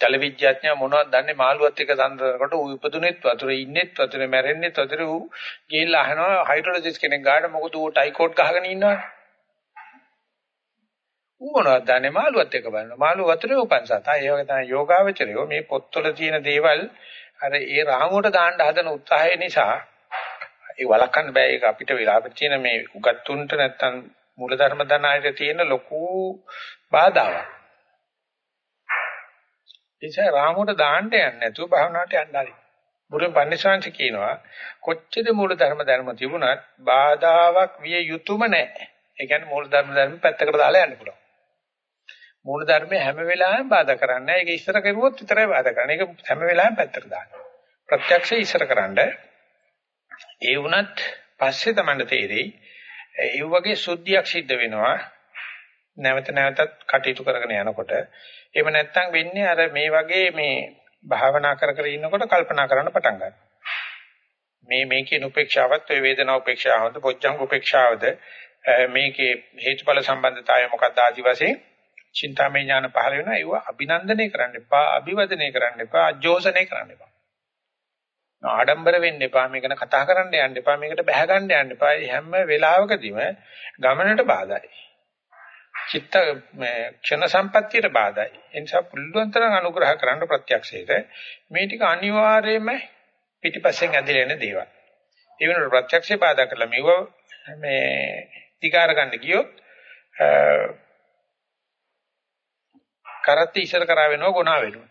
S1: ජල විද්‍යාඥයා මොනවද දන්නේ මාළුවත් එක්ක සම්බන්ධනකොට ඌ ඉපදුනේත් වතුරේ ඉන්නෙත් වතුරේ මැරෙන්නෙත් වතුරේ ඌ ගිහිල්ලා අහනවා හයිඩ්‍රොලොජිස්ට් කෙනෙක් ගාඩ මොකද ඌ ටයිකෝට් ගහගෙන ඉන්නවනේ. ඌ මොනවද දන්නේ මාළුවත් එක්ක බලනවා. මාළුව වතුරේ උපන් සතා. ඒ වගේ තමයි යෝගාවචරයෝ මේ පොත්වල තියෙන දේවල් අර ඒ රාමුවට දාන්න හදන උත්සාහය නිසා ඒ වළක්වන්න බෑ ඒක අපිට වෙලාවට තියෙන මේ උගත්තුන්ට නැත්තම් මූලධර්ම දනායට තියෙන ලොකු බාධාවක්. ඒසයි රාමුවට දාන්න යන්නේ නැතුව භාවනාවට යන්න ආරි. බුදුන් පන්සිංශ කියනවා කොච්චර මූලධර්ම ධර්ම තිබුණත් බාධාවක් විය යුතුයම නැහැ. ඒ කියන්නේ මූලධර්ම ධර්ම පැත්තකට දාලා යන්න පුළුවන්. මූල ධර්මයේ හැම වෙලාවෙම බාධා කරන්නේ. ඒක ඉස්සර කරුවොත් විතරයි බාධා කරන්නේ. ඒක හැම වෙලාවෙම පැත්තකට දාන්න. ප්‍රත්‍යක්ෂය ඉස්සර කරන්නේ ඒ වුණත් පස්සේ තමයි තේරෙයි ඒ වගේ සුද්ධියක් සිද්ධ වෙනවා. නැවත නැවතත් කටයුතු කරගෙන යනකොට. එහෙම නැත්නම් වෙන්නේ අර මේ වගේ මේ භාවනා කර කර ඉන්නකොට කල්පනා කරන්න පටන් ගන්නවා. මේ මේකේ උපේක්ෂාවත් ඔය වේදනා උපේක්ෂාවද පොච්චංග උපේක්ෂාවද මේකේ හේතුඵල සම්බන්ධතාවය මොකක්ද ආදි වශයෙන් චින්තාමය ඥාන පහළ වෙනවා. ඒව අභිනන්දනය කරන්න එපා අභිවදනය කරන්න එපා අජෝසනය කරන්න එපා. ආඩම්බර වෙන්න එපා මේක ගැන කතා කරන්න යන්න එපා මේකට බැහැ ගන්න යන්න එපා. හැම වෙලාවකදීම ගමනට බාධායි. චිත්ත ක්ෂණ සම්පත්තියට බාධායි. ඒ නිසා පුළුවන් තරම් අනුග්‍රහ කරන්න ප්‍රත්‍යක්ෂයට මේ ටික අනිවාර්යයෙන්ම පිටිපස්සෙන් ඇදලා එන දේවල්. ඒ වෙනුවට ප්‍රත්‍යක්ෂේ බාධා කරලා මේව මේ ටිකාර ගන්න ගියොත් කරත් ඉස්සර කරා වෙනවා ගුණා වෙනවා.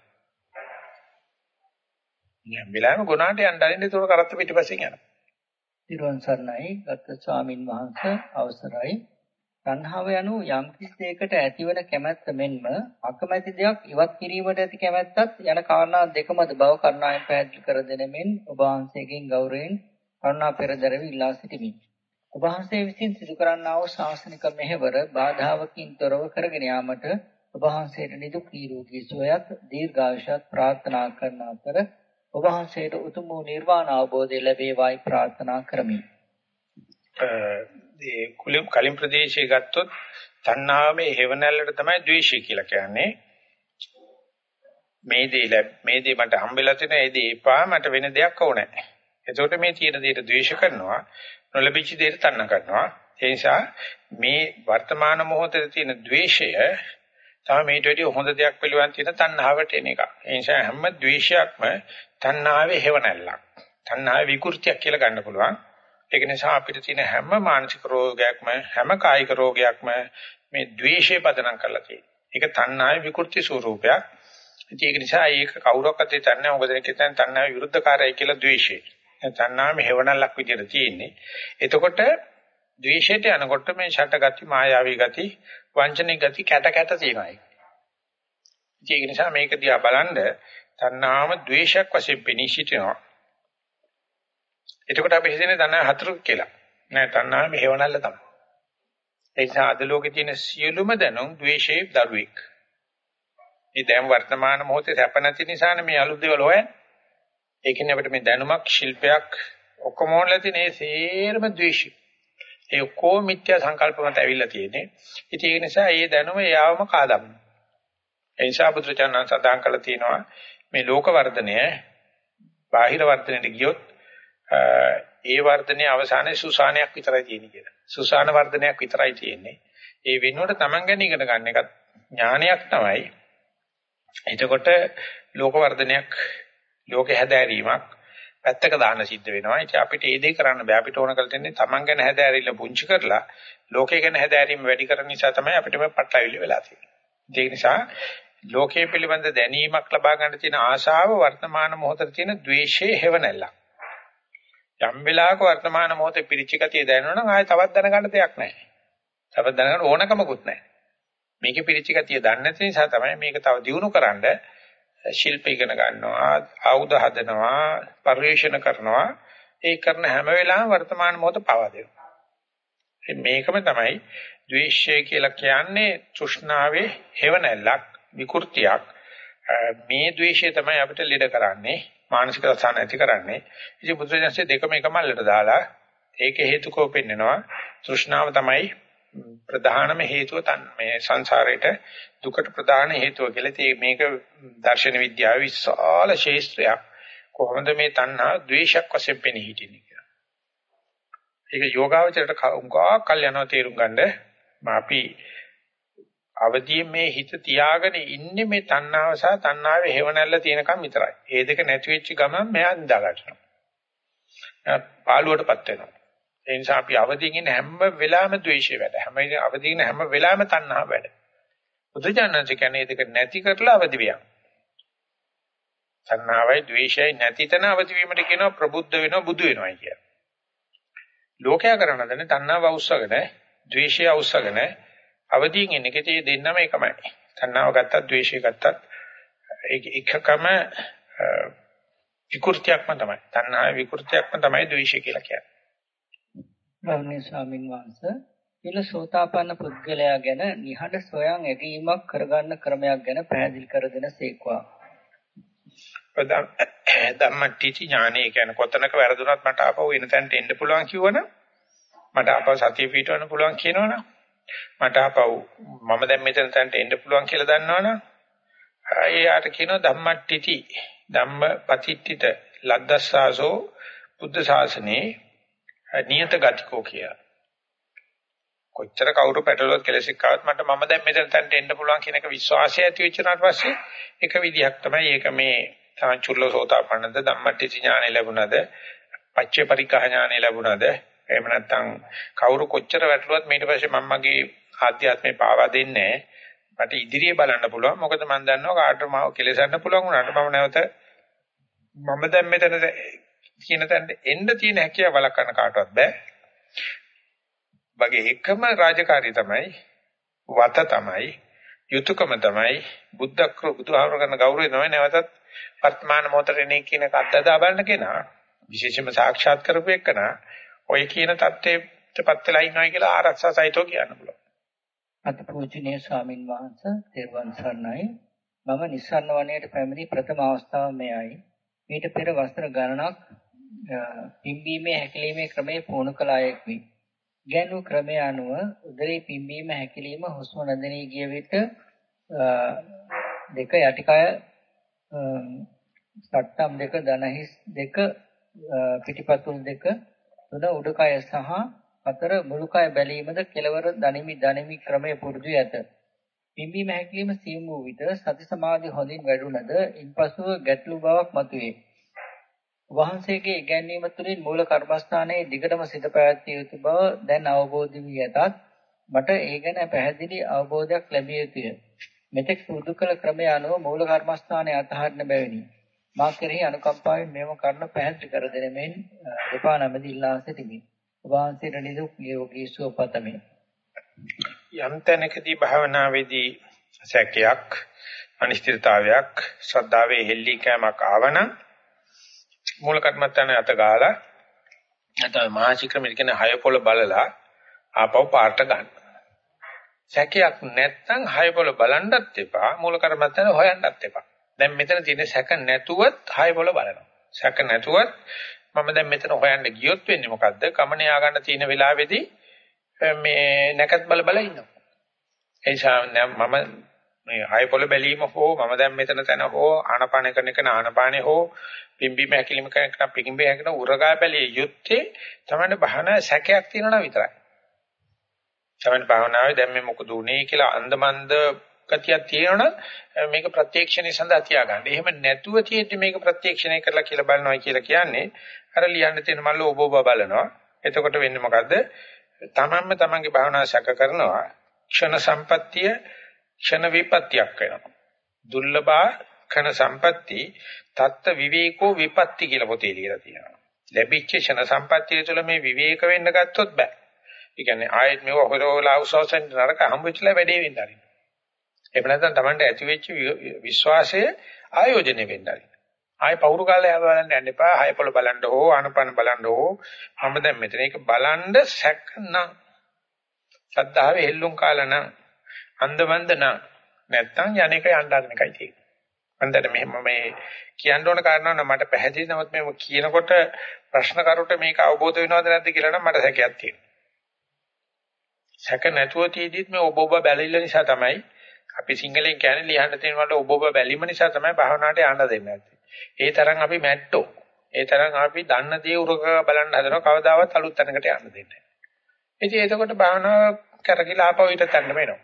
S1: යම් වෙලාවෙම ගුණාට යන්න අරින්න ඒක කරත්ත පිටිපස්සෙන් යනවා.
S2: තිරුවන් සරණයි ගත ස්වාමින් වහන්සේ අවසරයි. තණ්හාව යනු යම් කිසි දෙයකට ඇතිවන කැමැත්ත මෙන්ම අකමැති දෙයක් ඉවත් කිරීමට ඇති කැමැත්තත් යන කාරණා දෙකමද බව කරුණාවෙන් පැහැදිලි කර දෙනෙමින් ඔබ වහන්සේගෙන් ගෞරවයෙන් කරුණා පෙරදරවි ඉල්ලා සිටිමි. ඔබ වහන්සේ විසින් සිදු කරන්නා වූ ශාසනික මෙහෙවර බාධාවකින් තොරව කරගෙන යාමට ඔබ වහන්සේට නිදුක් නිරෝගී සුවයක් දීර්ඝායුෂත් ප්‍රාර්ථනා කරන අතර ඔබ වහන්සේට උතුම් වූ නිර්වාණ අවබෝධය ලැබේවායි ප්‍රාර්ථනා කරමි.
S1: ඒ කුලින් කලින් ප්‍රදේශයේ ගත්තොත් තණ්හාවේ හේවණල්ලට තමයි ද්වේෂය කියලා කියන්නේ. මේ දේ මේ දේ මට හම්බෙලා තියෙන ඒ දේ එපා මට වෙන දෙයක් ඕනේ. එතකොට මේ තියෙන දේට ද්වේෂ කරනවා නොලැබිච්ච දේට තණ්හ කරනවා. ඒ නිසා මේ වර්තමාන මොහොතේ තියෙන ද්වේෂය තමයි මේට වැඩිය හොඳ දෙයක් පිළිවන් තියෙන තණ්හාවට එන එක. ඒ නිසා හැම ද්වේෂයක්ම තණ්හාවේ හේවණල්ලක්. තණ්හාවේ විකෘතියක් කියලා ගන්න පුළුවන්. ඒක නිසා අපිට තියෙන හැම මානසික රෝගයක්ම හැම කායික රෝගයක්ම මේ ද්වේෂය පදනම් කරලා තියෙනවා. ඒක තණ්හාවේ විකෘති ස්වરૂපයක්. ඒක නිසා ඒක කවුරක්වත් හිතන්නේ මොකද කියන්නේ තණ්හාවේ විරුද්ධකාරයයි කියලා ද්වේෂය. තණ්හාවේ හේවණල්ලක් විදියට තියෙන්නේ. එතකොට ද්වේෂයට යනකොට මේ ෂටගති මායාවී ගති වංචනික ගති කැට කැට තියෙනවා ඒක. ඒක නිසා මේක දිහා බලනද තණ්හාම ද්වේෂයක් වශයෙන් පෙනී සිටිනවා. එතකොට අපි හිතන්නේ තණ්හා හතර කියලා. නෑ තණ්හා මෙහෙවණල්ල තමයි. ඒ නිසා අද ලෝකේ තියෙන සියලුම දැනුම් ද්වේෂයේ දරුවෙක්. මේ දැන් වර්තමාන මොහොතේ සැප නැති නිසානේ මේ අලුත් දේවල් හොයන්නේ. ඒ කියන්නේ අපිට මේ දැනුමක් ශිල්පයක් ඔක්කොම ඕනලා තියෙන ඒ සේරම ද්වේෂය. ඒ ඔක්කොම මිත්‍යා සංකල්ප මත ඇවිල්ලා තියෙන්නේ. ඉතින් ඒ නිසා ඒ දැනුම යාවම කාදම්. ඒ නිසා බුදුචානන් සදාන් කළා තියෙනවා මේ ලෝක වර්ධනය බාහිර වර්ධනයට ගියොත් ඒ වර්ධනයේ අවසානයේ සුසානයක් විතරයි තියෙන්නේ කියලා. සුසාන වර්ධනයක් විතරයි තියෙන්නේ. ඒ වෙනුවට Taman ගැන ඉගෙන ගන්න එකත් ඥානයක් තමයි. එතකොට ලෝක වර්ධනයක් ලෝක හැදෑරීමක් පැත්තක දාන්න සිද්ධ වෙනවා. ඉතින් අපිට ඒ දේ කරන්න බෑ. අපිට ඕන කරලා තියෙන්නේ Taman ගැන හැදෑරිල්ල පුංචි කරලා ලෝකය ගැන හැදෑරීම වැඩි කරන නිසා තමයි අපිට මේ පටලවිලි වෙලා තියෙන්නේ. ඒ නිසා ලෝකයේ පිළිබඳ දැනීමක් ලබා ගන්න තියෙන ආශාව වර්තමාන මොහොතේ තියෙන ද්වේෂයේ හැවණැල්ලක්. යම් වෙලාවක වර්තමාන මොහොතේ පිරිච්ච ගතිය දැනෙනවා නම් ආයෙ තවත් දැනගන්න දෙයක් නැහැ. තවත් දැනගන්න ඕනකමකුත් නැහැ. මේකේ පිරිච්ච ගතිය දන්නේ නැති නිසා තමයි මේක තව දියුණු කරන්න ශිල්ප ඉගෙන ගන්නවා, ආයුධ හදනවා, පරිශන කරනවා. ඒ කරන හැම වෙලාවෙම වර්තමාන මොහොත පවා දෙනවා. මේකම තමයි ද්වේෂය කියලා කියන්නේ තෘෂ්ණාවේ හේවණල්ලක්, විකෘතියක්. මේ ද්වේෂය තමයි අපිට ලෙඩ කරන්නේ, මානසික රසායන ඇති කරන්නේ. ඉතින් බුදුරජාණන්සේ දෙකම එක මල්ලට දාලා ඒක හේතුකෝ පෙන්නනවා. තෘෂ්ණාව තමයි ප්‍රධානම හේතුව තන් මේ සංසාරේට දුකට ප්‍රධාන හේතුව කියලා. ඉතින් මේක දර්ශන විද්‍යාවේ විශාල ශාස්ත්‍රයක්. කොහොමද මේ තණ්හා ද්වේෂයක් වශයෙන් පෙනී හිටින්නේ කියලා. ඒක යෝගාවචරයට උංගා කල් යනවා තේරුම් ගන්න. අපි අවදියේ මේ හිත තියාගෙන ඉන්නේ මේ තණ්හාව සහ තණ්හාවේ හේවණල්ල තියෙනකම් විතරයි. ඒ දෙක නැති වෙච්ච ගමන් මෙයා නිදා ගන්නවා. පාළුවටපත් වෙනවා. ඒ නිසා අපි අවදියෙන් ඉන්න හැම වෙලාවෙම ද්වේෂය වැඩ. හැම අවදියෙන් හැම වෙලාවෙම තණ්හාව වැඩ. බුදුජානක කියන්නේ දෙක නැති කරලා අවදි වියන්. තණ්හාවයි ද්වේෂයයි නැති තැන අවදි වීමට කියනවා ප්‍රබුද්ධ වෙනවා බුදු වෙනවායි කියලා. ලෝකයා කරන දන්නේ තණ්හාව අවශ්‍යගෙන, ද්වේෂය අවශ්‍යගෙන අවදියෙන් ඉන්න එකේ දෙන්නම එකමයි. තණ්හාව ගත්තත් ද්වේෂය ගත්තත් ඒක එකකම විකෘතියක්ම තමයි. තණ්හාවේ විකෘතියක්ම තමයි ද්වේෂය කියලා කියන්නේ.
S2: ගෞරවනීය ස්වාමින් වහන්සේ ඊළ සෝතාපන්න පුද්ගලයා ගැන නිහඬ සොයන් ඇගීමක් කරගන්න ක්‍රමයක් ගැන පැහැදිලි කර දෙන සේක්වා.
S1: ධම්මටිචි ඥානෙ කියන්නේ කොතනක වැරදුනත් මට ආපහු එන තැනට එන්න පුළුවන් කිව්වනම් මට ආපහු සතිය පිටවන්න පුළුවන් කියනවනම් මට ආපහු මම දැන් මෙතන තැනට එන්න පුළුවන් කියලා දන්නවනම් එයාට කියනවා ධම්මටිචි ධම්මපතිට්ඨිත ලද්දස්සාසෝ බුද්ධ ශාසනේ නියත ගතිකෝ කියලා. කොච්චර කවුරු පැටලුවත් කෙලෙසක් ආවත් මට මම දැන් මෙතන තැනට එන්න පුළුවන් කියන එක විශ්වාසය ඇති වෙච්ච උනාට පස්සේ එක විදිහක් තමයි ඒක මේ සාංචුල්ලසෝතාපන්නද ධම්මට්ටි ඥානෙ ලැබුණද පච්චේ පරිකහ ඥානෙ ලැබුණද එහෙම නැත්නම් කවුරු කොච්චර වැටලුවත් ඊට පස්සේ මම මගේ ආධ්‍යාත්මේ පාවා දෙන්නේ මට ඉදිරියේ බලන්න පුළුවන් මොකද මම දන්නවා කාටද මාව කෙලසන්න පුළුවන් වුණාට මම නැවත මම දැන් මෙතන කියන තැනට එන්න තියෙන හැකියාව වළක්වන්න කාටවත් බෑ. වගේ එකම රාජකාරිය තමයි වත තමයි යුතුයකම තමයි බුද්ධ බුදුහාමර කරන ගෞරවය තමයි නැවතත් වර්තමාන මොහොතේ එනේ කියන එක අත්දැක බලන්න කෙනා විශේෂයෙන්ම සාක්ෂාත් කරපු එකනා ඔය කියන தත්ත්වයටපත් වෙලා ඉන්නවා කියලා ආරක්ෂා සහිතව කියන්න පුළුවන්.
S2: අතිපූජනීය ස්වාමින් වහන්සේ තෙරුවන් සරණයි. මම නිස්සන්න වනයේට පැමිණි ප්‍රථම අවස්ථාව මෙයයි. මීට පෙර වසර ගණනක් පිම්බීමේ හැකිලීමේ ක්‍රමය පුහුණු කළ අයෙක්මි. ගැනු ක්‍රමය අනුව උදරේ පිම්බීම හැකිලීම හුස්ම නැදෙනී ගිය විට දෙක යටිකය සට්ටම් දෙක දනහිස් දෙක පිටිපතුල් දෙක තුන උඩුකය සහ හතර මුළුකය බැලීමද කෙලවර දනිමි දනිමි ක්‍රමයේ පුරුදු ඇත. පිම්බීම හැකිලිම සියුම් වූ විට සති සමාධි හොඳින් වැඩුණද ඉන්පසුව ගැටලු බවක් මතුවේ. වහන්සේගේ ඉගැන්වීම තුළින් මූල කර්මස්ථානයේ දිගටම සිත පැවැත්විය යුතු බව දැන් අවබෝධ වී ඇතත් මට ඒ ගැන පැහැදිලි අවබෝධයක් ලැබිය යුතුය. මෙතෙක් පුරුදු කළ ක්‍රමය අනුව මූල කර්මස්ථානයේ අතහරින බැවිනි. මා කෙරෙහි අනුකම්පාවෙන් මේව කරන පැහැදිලි කර දෙන මෙන් දෙපා නමැති ඉල්ලා සිටිමි. වහන්සේට නිදුක් නිරෝගී සුව පතමි.
S1: යම් තැනකදී භාවනාවේදී සැකයක් අනිශ්චිතතාවයක් ශ්‍රද්ධාවේ හෙල්ලී කෑමක් ආවනම් මූල කර්මත්තානේ අත ගාලා නැත්නම් මානසිකමෙ කියන හය පොළ බලලා ආපහු පාට ගන්න. සැකයක් නැත්නම් හය පොළ බලන්නත් එපා මූල කර්මත්තානේ හොයන්නත් එපා. දැන් මෙතන තියෙන සැක නැතුවත් හය පොළ බලනවා. සැක නැතුවත් මම දැන් මෙතන හොයන්න ගියොත් වෙන්නේ මොකද්ද? කමනේ ආගන්න තියෙන වෙලාවේදී මේ නැකත් බල බල ඉන්නවා. ඒ නිසා මම මේ හය පොළ බැලීම හෝ මම දැන් මෙතන තැන හෝ ආනපාන කරන එක නානපානේ හෝ පිම්බීම හැකිලිම කරන එක පිම්බීම හැකින උරගා බැලිය යුත්තේ තමයි භාවනා සැකයක් තියෙනවා විතරයි. තමයි භාවනාවේ දැන් මේ මොකද උනේ කියලා අන්දමන්ද ගතියක් තියෙනවනම් මේක ප්‍රත්‍යක්ෂණය සඳහා තියාගන්න. එහෙම නැතුව තියෙද්දි මේක ප්‍රත්‍යක්ෂණය කරලා කියලා බලනවා කියලා කියන්නේ අර ලියන්න තියෙන මල්ල ඔබ ඔබ බලනවා. එතකොට වෙන්නේ මොකද්ද? තමන්ම තමන්ගේ භාවනාව සැක කරනවා. ක්ෂණ සම්පත්තිය ක්ෂණ විපත්‍යක් වෙනවා. දුර්ලභා ක්ෂණ සම්පatti තත්ත විවේකෝ විපatti කියලා පොතේ ලියලා තියෙනවා. ලැබිච්ච ක්ෂණ සම්පත්තිය තුළ මේ විවේක වෙන්න ගත්තොත් බෑ. ඒ කියන්නේ ආයෙත් මේව හොරවලා උසවසෙන් නරක හම්බෙච්චලා වැඩේ වෙන්න ආරින්න. එහෙම නැත්නම් Tamanට ඇති වෙච්ච විශ්වාසය ආයෝජනය වෙන්න ආරින්න. ආයෙ පවුරු කාලේ බලන්න යන්න එපා. හයපොළ බලන්න ඕ ආනපන බලන්න ඕ. මම දැන් මෙතන ඒක බලන්න සැකනම් ශ්‍රද්ධාවේ හෙල්ලුම් කාලා නම් අන්දමන්ද නම් නැත්තම් යන්නේක යන්න අරන එකයි තියෙන්නේ. අන්දර මෙහෙම මේ කියන්න ඕන කාරණා නම් මට පැහැදිලි නමුත් මේ කියනකොට ප්‍රශ්න කරුට මේක අවබෝධ වෙනවද නැද්ද කියලා නම් මට හැකියාවක් තියෙනවා. සැක නැතුව තියදීත් මේ ඔබ ඔබ බැලිල්ල නිසා තමයි අපි සිංහලෙන් කියන්නේ ලියන්න තියෙන වල ඔබ ඔබ බැලීම නිසා තමයි භාවනාවට යන්න දෙන්නේ නැත්තේ. ඒ තරම් අපි මැට්ටෝ. ඒ තරම් අපි දන්න දේ උරක බලන්න හදනවා කවදාවත් අලුත් තැනකට යන්න දෙන්නේ නැහැ. ඉතින් එතකොට භාවනාව කරකිලා ආපහු ඊට තැන්න වෙනවා.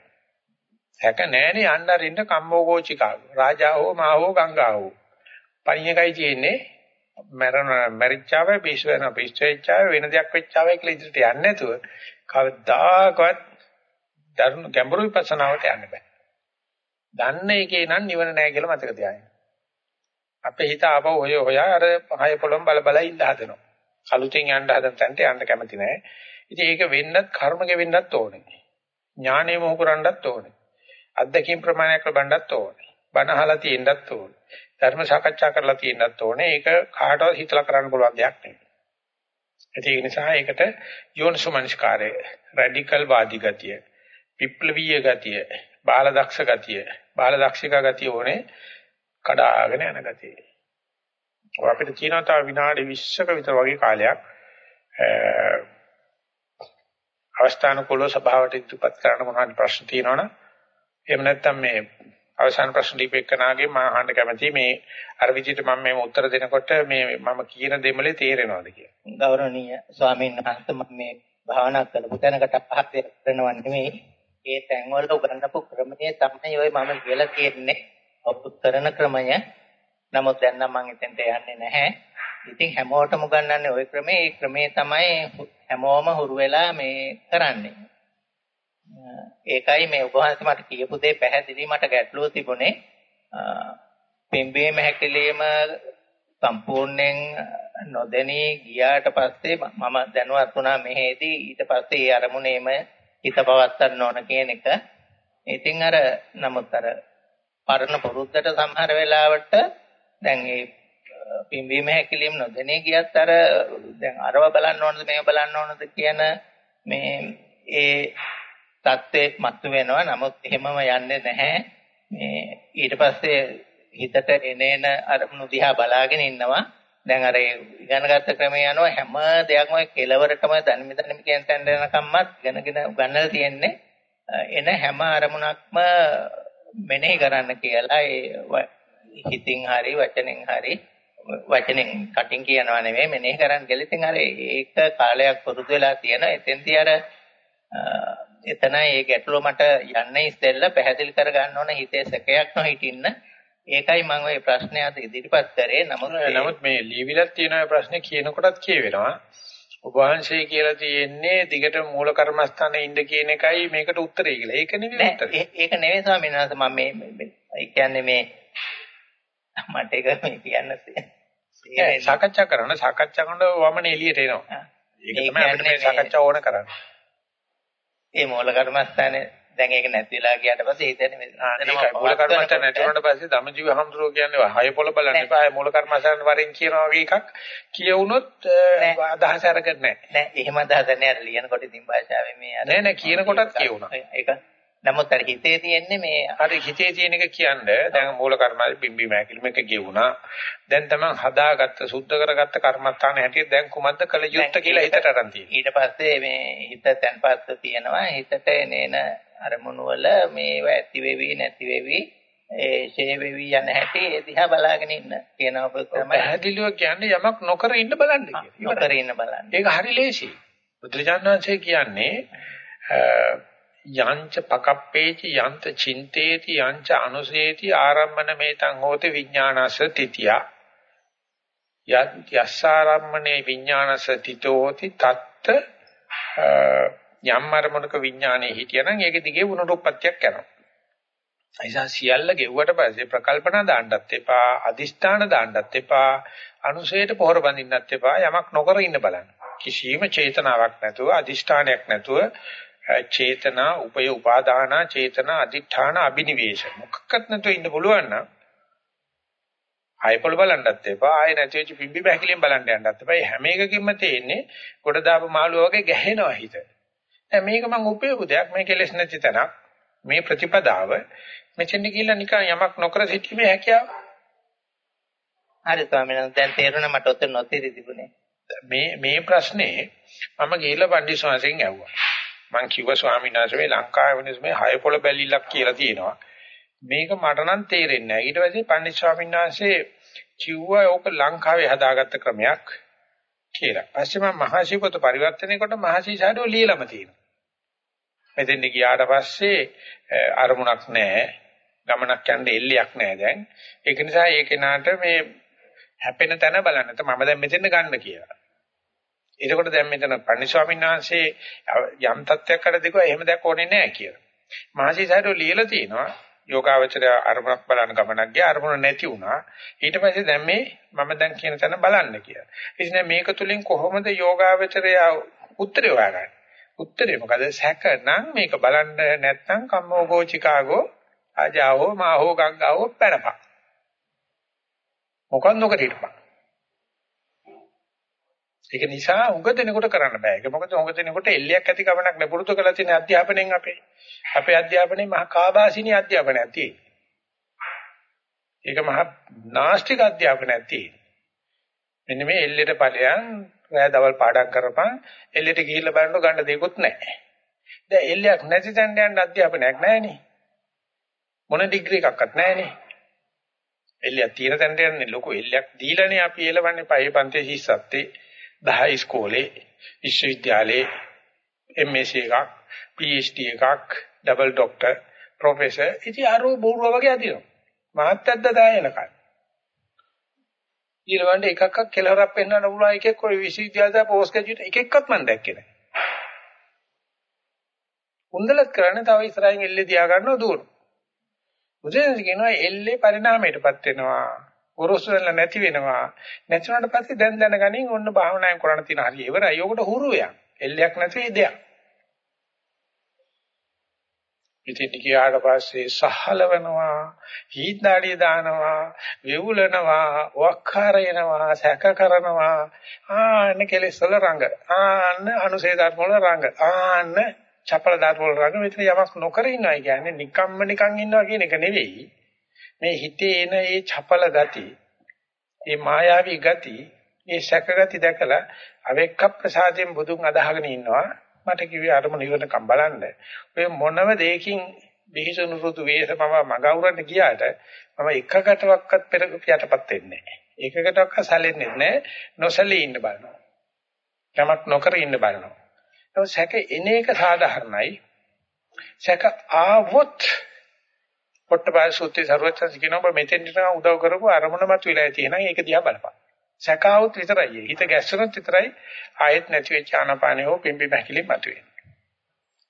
S1: හැක නෑනේ යන්න අරින්න කම්බෝගෝචිකාව. රාජා හෝ මා හෝ ගංගා හෝ. පණියකයි තියෙන්නේ මරණ මරිච්චාව පිස්සවෙන පිස්සෙච්චාව වෙන දෙයක් වෙච්චාවයි කියලා ඉදිරියට යන්නේ නැතුව කවදාකවත් ධර්ම ගැඹුරු විපස්සනාවට යන්න බෑ. දන්න එකේ නම් නිවන නෑ කියලා මතක තියාගන්න. අපේ හිත ආපහු ඔය හොයා අර හය පොළොම් බල බල ඉඳ හදනවා. කලුතෙන් යන්න හදන තැනට යන්න කැමති නෑ. ඉතින් ඒක වෙන්නත් කර්ම ගෙවෙන්නත් ඕනේ. ඥානෙ මොහු කරන්නත් ඕනේ. අත්දැකීම් ප්‍රමාණයක් ලබන්නත් ඕනේ. බණ අහලා තියෙන්නත් ඕනේ. ධර්ම සාකච්ඡා කරලා තියෙන්නත් ඕනේ. ඒක කාටවත් හිතලා කරන්න පුළුවන් දෙයක් නෙවෙයි. ඒ නිසා ඒකට යෝනිසෝමනස්කාරය, රැඩිකල් වාදී ගතිය, විප්ලවීය ගතිය, බාලදක්ෂ ගතිය, බාලදක්ෂික ගතිය ඕනේ කඩාගෙන යන ගතිය. අපිට තියෙනවා තව විනාඩි 20ක විතර වගේ කාලයක් අවස්ථානුකූලව සභාවට ඉදිරිපත් කරන්න මොනවද ප්‍රශ්න තියෙනවනම් එහෙම නැත්නම් මේ අවසාන ප්‍රශ්න දීපේකනාගේ මම අහන්න කැමතියි මේ අර විදිහට මම මේ උත්තර දෙනකොට මේ මම කියන දෙමලේ තේරෙනවද කියලා.
S4: ගෞරවනීය ස්වාමීන් වහන්සේ මම මේ භාවනා කරපු තැනකට පහත් කරනව නෙමෙයි. ඒ තැන්වල උගන්වපු ක්‍රමය තමයි ඔය මම කියලා කියන්නේ. අවුත් කරන ක්‍රමය. නමුත් දැන් නම් මම එතෙන්ට යන්නේ නැහැ. ඉතින් හැමෝටම උගන්වන්නේ ওই ක්‍රමේ. ඒ ක්‍රමේ තමයි හැමෝම හුරු වෙලා මේ කරන්නේ. ඒකයි මේ ඔබ වහන්සේ මට කියපු දේ පැහැදිලි මට ගැටලුව තිබුණේ. පිම්බීම හැකිලිම සම්පූර්ණයෙන් නොදැනී ගියාට පස්සේ මම දැනුවත් වුණා මෙහෙදී ඊට පස්සේ ඒ අරමුණේම හිත පවත්වන්න ඕන කියන එක. ඉතින් අර නමුත් අර පරණ පුරුද්දට සමහර වෙලාවට දැන් ඒ පිම්බීම හැකිලිම නොදැනී ගියත් අර දැන් අරව බලන්න ඕනද මේව බලන්න ඕනද කියන මේ ඒ தත්ත්වේ මතු වෙනවා. නමුත් එහෙමම යන්නේ නැහැ. මේ ඊට පස්සේ හිතට එනේන අරමුණු දිහා බලාගෙන ඉන්නවා. දැන් අර ඉගෙනගත්ත ක්‍රමය යනවා හැම දෙයක්ම කෙලවරටම ධනිමි ධනිමි කියන තැන යනකම්මත් ඉගෙනගෙන උගන්නලා තියෙන්නේ. එන හැම අරමුණක්ම මෙනෙහි කරන්න කියලා ඒ හිතින් හරි වචනෙන් හරි වචනෙන් කටින් කියනවා නෙමෙයි මෙනෙහි කරන්න කියලා. ඉතින් අර ඒක කාලයක් පුරුදු වෙලා තියෙන එතෙන්දී අර එතනයි ඒ ගැටලුව මට යන්නේ ඉස්සෙල්ලා පැහැදිලි කර ගන්න ඕන හිතේ සැකයක් නොහිටින්න. ඒකයි මම ওই ප්‍රශ්නේ අද ඉදිරිපත් කරේ. නමුත්
S1: නමුත් මේ ලියවිලක් තියෙන ප්‍රශ්නේ කියනකොටත් කියවෙනවා. ඔබ වහන්සේ කියලා තියෙන්නේ දිගට මූල කර්මස්ථානේ ඉන්න කියන එකයි මේකට උත්තරේ කියලා. ඒක නෙවෙයි උත්තරේ.
S4: ඒක නෙවෙයි ස්වාමීන් වහන්සේ මම මේ ඒ කියන්නේ මේ මට ඒක මේ කියන්න
S1: සාකච්ඡා කරන සාකච්ඡා කරනකොට වමනේ එළියට එනවා. ඒක තමයි අපිට මේ සාකච්ඡා ඕන කරන්නේ.
S4: ඒ මූල කර්මස්ථානේ දැන් ඒක නැති වෙලා ගියාට පස්සේ හිතන්නේ
S1: ඒකයි මූල කර්මස්ථාන නැති වුණාට පස්සේ ධම්මජීව හම්දුරෝ කියන්නේ හය පොළ බලන්න එපා. ඒ මූල කර්මස්ථාන වරින් කියනවා වගේ එකක් කියවුනොත් අදහස අරගෙන නැහැ.
S4: නෑ එහෙම අදහස නෑ අර ලියනකොට ඉතින් භාෂාවෙන් මේ අර
S1: නෑ නෑ කියනකොටත් කියුණා.
S4: ඒක නමුත් අර හිතේ තියෙන්නේ මේ
S1: හරි හිතේ තියෙන එක කියන්නේ දැන් මූල කර්මයි පිම්බි මෑකිලිම එක ගෙවුණා. දැන් තමන් හදාගත්ත සුද්ධ කරගත්ත කර්මස්ථාන හැටියට දැන් කුමද්ද කළ යුත්තේ කියලා හිතට අරන් තියෙනවා.
S4: ඊට පස්සේ මේ හිත තැන්පත් තියෙනවා. හිතට එනේන අරමුණු වල මේව ඇති වෙවි නැති වෙවි ඒ ෂේ වෙවි යන හැටි ඒ දිහා බලාගෙන ඉන්න කියන ඔබ තමයි
S1: පැහැදිලිව කියන්නේ යමක් නොකර ඉන්න බලන්න කියලා.
S4: නොකර ඉන්න බලන්න.
S1: ඒක හරි ලේසියි. බුදුරජාණන් වහන්සේ කියන්නේ යංච පකප්පේචි යන්ත චින්තේති යංච අනුසේති ආරම්මන මේතං හෝති විඥානස තිතියා යස්සාරම්මනේ විඥානස තිතෝති තත්ත යම් අරමුණක විඥානේ හිටියනම් ඒක දිගේ වුණුරුප්පත්තියක් යනවා. නිසා සියල්ල ගෙව්වට පස්සේ ප්‍රකල්පනා දාන්නත් එපා, අදිෂ්ඨාන දාන්නත් එපා, අනුසයට පොහොර බඳින්නත් එපා, යමක් නොකර ඉන්න බලන්න. කිසියම් චේතනාවක් නැතුව, අදිෂ්ඨානයක් නැතුව චේතනා, උපය උපාදාන, චේතනා, අදිඨාන, අබිනිවේෂ මොකක්වත් නැතුව ඉන්න පුළුවන් නම් ආයපොළ බලන්නත් එපා ආය නැති වෙච්ච පිම්බි බැහැකිලින් බලන්න යන්නත් එපා. හැම එකකින්ම තියෙන්නේ කොට දාපු මාළුව වගේ ගැහෙනවා හිත. දැන් මේක මම උපයපු දෙයක් මේ කෙලෙස් නැති තැනක්. මේ ප්‍රතිපදාව මෙතෙන් ගිහිල්ලා නිකන් යමක් නොකර සිටීමේ හැකියාව.
S4: හරි ස්වාමීන් වහන්සේ දැන් තේරුණා මට ඔතන නොතේරි තිබුණේ.
S1: මේ මේ ප්‍රශ්නේ මම ගිහිල්ලා පණ්ඩිත ස්වාමීන් ඇහුවා. මං කිව්වා ස්වාමීන් වහන්සේ මේ ලංකාවේ වෙනස් මේ හය පොළ බැලිලක් කියලා තියෙනවා. මේක මට නම් තේරෙන්නේ නැහැ. ඊට පස්සේ පණ්ඩිත ස්වාමීන් වහන්සේ කිව්වා ඕක ලංකාවේ හදාගත්ත ක්‍රමයක් කියලා. පස්සේ මම මහසීපත පරිවර්තනය කොට මහසීසාරෝ ලියලම තියෙනවා. මෙතෙන් ගියාට පස්සේ අරමුණක් නැහැ. ගමනක් යන්න එල්ලයක් නැහැ දැන්. ඒක නිසා ඒ කෙනාට මේ හැපෙන තැන බලන්න. මම දැන් මෙතෙන් ගන්න කියලා. එතකොට දැන් මෙතන පණ්ඩිත ස්වාමීන් වහන්සේ යම් තත්ත්වයක් අර දෙකෝ එහෙම දැක් ඕනේ නැහැ කියලා. මහසීසාරෝ ලියලා තිනවා යෝගාවචර අරමුණක් බලන ගමනක් ගියා අරමුණ නැති වුණා ඊට පස්සේ දැන් මේ මම දැන් කියන තැන බලන්න කියලා. ඉතින් මේක තුලින් කොහොමද යෝගාවචරය උත්තරේ හොයාගන්නේ? උත්තරේ මොකද සැක නම් මේක බලන්න නැත්නම් කම්මෝ ගෝචිකාගෝ ආජාවෝ මාහෝ ගංගාවෝ පැනපක්. මොකක් නොකර හිටපන්. ඒක නිසා උඟ දෙනකොට කරන්න බෑ. ඒක මොකද උඟ දෙනකොට එල්ලයක් ඇති කමක් නේ පුරුදු කරලා තියෙන අධ්‍යාපනයෙන් අපේ. අපේ අධ්‍යාපනයේ මහා කාබාසිනී අධ්‍යාපනයක් තියෙනවා. ඒක මහා නාස්තික අධ්‍යාපනයක් තියෙනවා. මෙන්න මේ එල්ලෙට ඵලයන් රෑ දවල් පාඩම් කරපන් එල්ලෙට ගිහිල්ලා බලන්න ගන්න දෙයක්වත් නැහැ. දැන් එල්ලයක් නැති තැන යන අධ්‍යාපනයක් නැහැනේ. මොන ඩිග්‍රී එකක්වත් නැහැනේ. එල්ලයක් තියෙන තැනට යන්නේ ලොකු එල්ලයක් දීලානේ අපි එලවන්නේ පහේ පන්තියේ ශිෂ්‍යත්වේ 10 ඉස්කෝලේ විශ්වවිද්‍යාලේ MSc එකක් PhD එකක් ඩබල් ડોක්ටර් ප්‍රොෆෙසර් ඉතින් අරෝ බෝරුව වගේ අදිනවා මහත්යද්ද දායනකල් ඊළඟට එකක්ක් කෙලවරක් පෙන්වන්න පුළුවන් එකෙක් ඔය විශ්වවිද්‍යාලය පෝස්ට් ග්‍රැජුවේට් එක එක්කත් මම දැක්කේ නැහැ. උන්දලත් කරන්නේ තව ඉස්සරහින් එල්ලේ තියාගන්නව දුවන. බුදුන් කියනවා එල්ලේ පරිණාමයටපත් වෙනවා. ඔරොසු වෙලා නැති වෙනවා. නැති වුණාට පස්සේ දැන් දැනගනින් ඔන්න භාවනායෙන් කරණ තියෙන හරිය ඉවරයි. ඕකට හුරුයක්. එල්ලයක් නැති දෙයක්. ඉතින් ගියාට පස්සේ සහලවනවා, හීත්දාඩිය දානවා, වෙවුලනවා, වක්කාරයනවා, සැක කරනවා. ආන්න කෙලෙස් වල රඟ. ආන්න අනුසේ ධර්ම වල රඟ. ආන්න චපල ධර්ම වල රඟ. මෙතන යමක් නොකර ඉන්නවා කියන්නේ නිකම්ම නිකන් ඉන්නවා කියන එක නෙවෙයි. මේ හිතේ එන මේ චපල ගති, මේ මායාවී ගති, මේ සැක ගති දැකලා අවෙක්ක ප්‍රසාදයෙන් බුදුන් අදහගෙන ඉන්නවා. මට කිව්වේ අරමුණ ඉවරනකම් බලන්න. ඔය මොනම දෙයකින් බිහිසුණු රුතු වේසමව මගවුරන්න ගියාට මම එකකටවත් පෙර යටපත් වෙන්නේ නැහැ. එකකටවත් සැලෙන්නේ නැහැ. නොසැලී ඉන්න බලනවා. යමක් නොකර ඉන්න බලනවා. ඒක සැක එන එක සාධාරණයි. සැක ආවොත් පොට්ටපාය සූත්‍රයේ සර්වචන්ස් කියනවා ඔබ මෙතෙන් නිකන් උදව් කරපු අරමුණ මත විලා තියෙනවා. ඒක දිහා බලපන්. සැකාවුත් විතරයි. හිත ගැස්සුනොත් විතරයි ආයෙත් නැති වෙච්ච ආනපානෙ හෝ පිම්බි බැකිලි මතුවේ.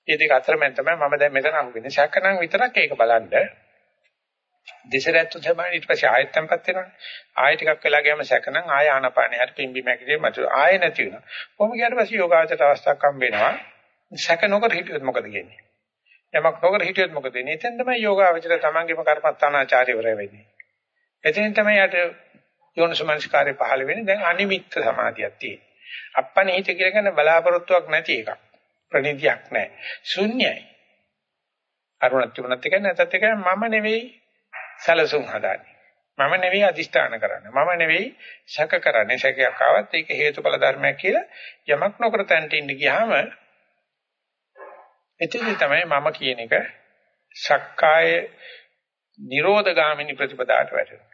S1: මේ දෙක අතරමැද තමයි මම දැන් මෙතන අහුවෙන්නේ. සැකනම් විතරක් ඒක බලන්න. දෙසරැත්තු තමයි ඊට පස්සේ ආයෙත් tempත් වෙනවනේ. ආයෙ ටිකක් වෙලා ගියාම සැකනම් ආයෙ ආනපානෙ හරි පිම්බි බැකිලි මතුවේ. ආයෙ නැති වෙනවා. කොහොම ගියාට පස්සේ යෝගාචර අවස්ථාවක් හම්බ වෙනවා. සැක නොකර හිටියොත් මොකද කියන්නේ? යමක් නොකර හිටියොත් මොකද වෙන්නේ? එතෙන් තමයි යෝගාචර තමන්ගේම කර්මස්ථානාචාර්යවරය වෙන්නේ. එතෙන් තමයි යට යෝනිසමනස්කාරය පහළ වෙන්නේ දැන් අනිමිත්ත සමාධියක් තියෙන. අප්පනිහිත කියලා කියන්නේ බලාපොරොත්තුවක් නැති එකක්. ප්‍රණිතියක් නැහැ. ශුන්‍යයි. අරුණත් තිබුණත් එක නැතත් එක මම නෙවෙයි සැලසුම් හදාන්නේ. මම නෙවෙයි අදිෂ්ඨාන කරන්නේ. මම නෙවෙයි සැක කරන්නේ. සැකයක් ආවත් ඒක හේතුඵල ධර්මයක් කියලා යමක් නොකර තැන්ට ඉන්න ගියාම එතෙන්දි තමයි මම කියන එක සක්කාය නිරෝධගාමිනී ප්‍රතිපදාවට වැටෙනවා.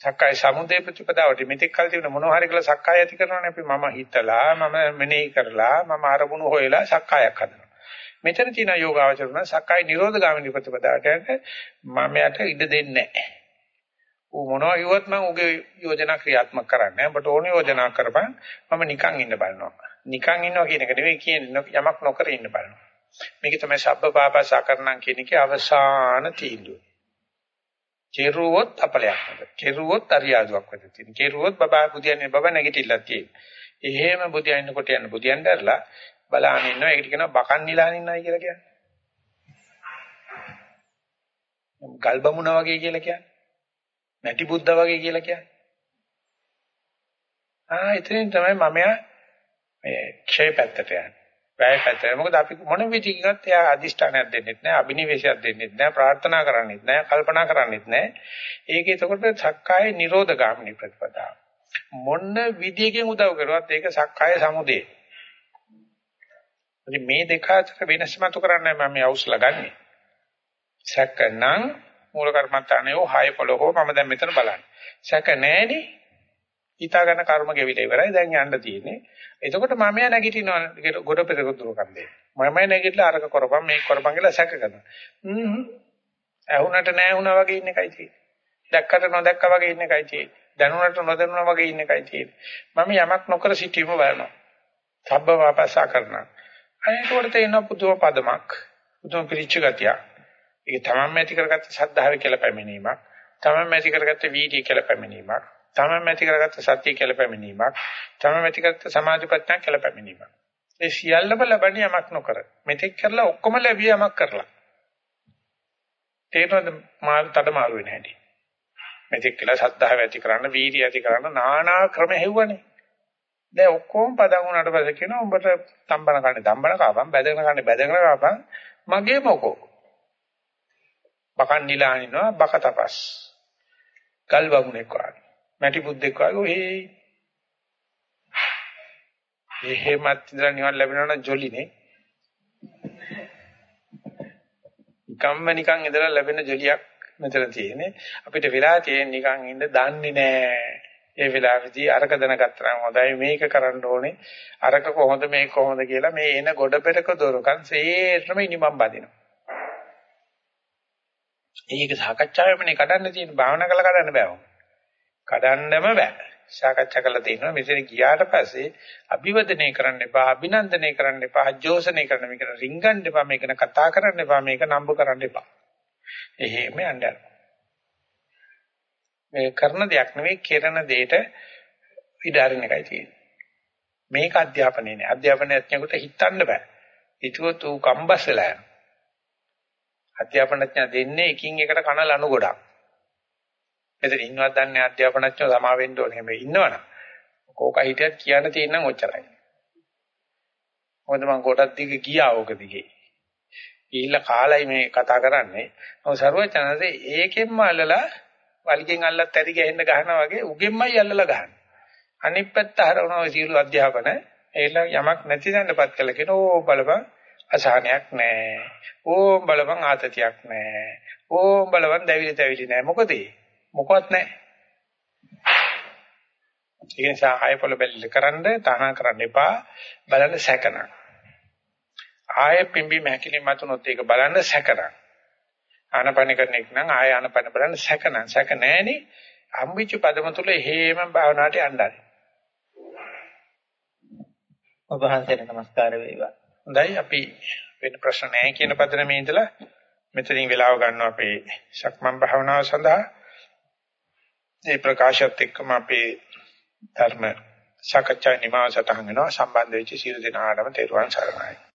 S1: සක්කාය සමුදය ප්‍රතිපදාවට මෙතෙක් කල් තිබුණ මොනවා හරි කියලා සක්කාය ඇති කරනවානේ අපි මම හිතලා මම මෙනෙහි කරලා මම අරමුණු හොයලා සක්කායක් හදනවා. මෙතන තියෙන යෝගාවචරණ සක්කාය නිරෝධගාමිනී ප්‍රතිපදාවට මම යට ඉඩ දෙන්නේ නැහැ. ඌ මොනවා කිව්වත් මම උගේ යෝජනා ක්‍රියාත්මක කරන්නේ නැහැ. ඔබට ඕන යෝජනා කරපන් මම නිකන් ඉන්න බලනවා. නිකන් ඉන්නවා කියන එක නෙවෙයි කියන්නේ යමක් නොකර ඉන්න බලනවා. මේක තමයි සබ්බපාපසා කරනම් කියන එකේ අවසාන තීන්දුව. කෙරුවොත් අපලයක් නේද? කෙරුවොත් අරියාදුවක් වෙද තියෙන. කෙරුවොත් බබා බුදියන්නේ බබා නැගිටිලා තියෙන. එහෙම බුදියන්නකොට යන බුදියන් දැරලා බලාගෙන ඉන්නවා. ඒකට කියනවා බකන් නිලාන ඉන්නයි කියලා කියන්නේ. ගල් බමුණා වගේ කියලා කියන්නේ. නැටි බුද්ධ වගේ කියලා කියන්නේ. ආ එතනින් තමයි මමයා මේ ක්ෂය පැත්තට යන්නේ. වැය පැත්තට. මොකද අපි මොන විදිහකට එයා අදිෂ්ඨානයක් දෙන්නෙත් නැහැ, අබිනිවේෂයක් දෙන්නෙත් නැහැ, ප්‍රාර්ථනා කරන්නෙත් නැහැ, කල්පනා කරන්නෙත් නැහැ. ඒක එතකොට සක්කාය නිරෝධ ගාමිනී ප්‍රතිපදාව. මොන විදියකින් උදව් කරුවත් ඒක සක්කාය සමුදේ. ඉතින් මේ දෙක අතර වෙනස මතු කරන්නේ මම මේ අවුස්ලා ගන්නෙ. සැකනම් මූල කර්මත්තානේ හය පොළොව මම දැන් මෙතන බලන්නේ. සැක නැහෙනේ. හිතා ගන්න කර්ම ගෙවිලා ඉවරයි. දැන් යන්න තියෙන්නේ. එතකොට මම යා නැගිටිනවා ගොඩ පෙරක දුරකම් දෙන්න. මම නැගිටලා අරක කරපම් මේක කරපම් කියලා සැක කරනවා. හ්ම්. ඇහුණට නැහැ වුණා වගේ ඉන්න එකයි තියෙන්නේ. දැක්කට නොදැක්කා වගේ ඉන්න එකයි තියෙන්නේ. දැනුණට නොදැනුණා වගේ ඉන්න එකයි තියෙන්නේ. මම යමක් නොකර සිටීම බලනවා. සබ්බ වාපසා කරනවා. අනේකට තේන පුදුම පදමක්. පුදුම පිළිච්ච ගතියක්. ඒක තමන්ම ඇති කරගත්ත ශ්‍රද්ධාව කියලා පැමිණීමක්. තමන්ම ඇති කරගත්ත වීර්යය කියලා පැමිණීමක්. තමන්ම ඇති කරගත්ත සත්‍ය කියලා පැමිණීමක්. තමන්ම ඇති කරගත්ත සමාධි ප්‍රඥා කියලා පැමිණීමක්. ඒ සියල්ලම ලබන්නේ යමක් නොකර. මෙතෙක් කරලා ඔක්කොම ලැබිය යමක් කරලා. තේරෙනවද මාළු තඩ මාරු වෙන හැටි. මෙතෙක් කියලා සද්ධාව ඇති කරන්න, වීර්යය ඇති කරන්න নানা ක්‍රම හෙව්වනේ. දැන් ඔක්කොම පදන් වුණාට පස්සේ කියනවා උඹට තම්බන කන්නේ තම්බන කාපම්, බැදගෙන කන්නේ බැදගෙන කාපම්. මගේ මොකෝ බකන් නිලානිනවා බක තපස්. ගල් වගුණෙක් වගේ. මැටි බුද්දෙක් වගේ ඔහේ. එහෙමත් ඉඳලා නිවන් ලැබෙනවා නම් ජොලිනේ. නිකම්ම නිකන් ඉඳලා ලැබෙන ජොලියක් මෙතන තියෙන්නේ. අපිට වෙලා තියෙන නිකන් ඉන්න දන්නේ නැහැ. ඒ වෙලාවේදී අරක දැනගත්තා හොඳයි මේක කරන්න ඕනේ. අරක කොහොමද මේක කොහොමද කියලා මේ එන ගොඩ පෙරක දොරකන් සේරම ඉනිමම් බදිනවා. ඒක සාකච්ඡාවෙමනේ කඩන්න තියෙන භාවනා කළා කඩන්න බෑ. කඩන්නම බෑ. සාකච්ඡා කළා තියෙනවා මෙතන ගියාට පස්සේ අභිවදනය කරන්න එපා, අභිනන්දනය කරන්න එපා, අජෝසනය කරන්න මේක රින්ගන්න එපා, මේක කතා කරන්න එපා, මේක නම්බු කරන්න එපා. එහෙම යන්න මේ කරන දෙයක් නෙවෙයි කරන දෙයට ඉඩාරින එකයි තියෙන්නේ. මේක අධ්‍යාපනය නේ. අධ්‍යාපනඥයෙකුට හිතන්න බෑ. හිතුවොත් ඌ කම්බස් වෙලා යනවා. අධ්‍යාපනඥයා දෙන්නේ එකින් එකට කන ලනු ගොඩක්. මෙතන ඉන්නවත් දන්නේ අධ්‍යාපනඥයෝ සමා වෙන්න ඕනේ මේ ඉන්නවනම්. කෝක හිටියත් කියන්න තියෙන නම් ඔච්චරයි. මොකද මම කොටත් දිගේ ගියා ඕක දිගේ. ගිහිල්ලා කාලයි මේ කතා කරන්නේ. ඔව් ਸਰවචනසේ ඒකෙන්ම අල්ලලා වලිගෙන් අල්ලත් ඇරි ගහෙන්න ගහනවා වගේ උගෙන්මයි අල්ලලා ගහන්නේ. අනිත් පැත්ත හරවනවා සියලු අධ්‍යාපන ඒලා යමක් නැති දැනපත් කළ කියන ඕ බලපන් අසහනයක් නැහැ. ඕම් බලවන් ආතතියක් නැහැ. ඕම් බලවන් දැවිලි තැවිලි නැහැ. මොකද මොකවත් නැහැ. ඒ නිසා ආයපොළ බැල්ල කරන්න තහනම් කරන්න එපා. බලන්න සැකන. ආයෙ පිම්බි මහැකිලි මතුනොත් ඒක බලන්න සැකන. ආනපන කරන එක නම් ආය ආනපන බලන්න සැකන. සැක නැහෙනේ. අම්බිච්ච පදම තුල හේම භාවනාවට යන්නයි.
S4: ඔබ වහන්සේට নমස්කාර වේවා.
S1: හොඳයි අපි වෙන ප්‍රශ්න නැහැ කියන පදනමේ ඉඳලා මෙතනින් වෙලාව ගන්නවා අපේ සක්මන් භාවනාව සඳහා. මේ ප්‍රකාශයත් එක්කම අපේ ධර්ම සාකච්ඡා නිමාව සටහන් වෙනවා සම්බන්ධ වෙච්ච සියලු දෙනාටම තෙරුවන් සරණයි.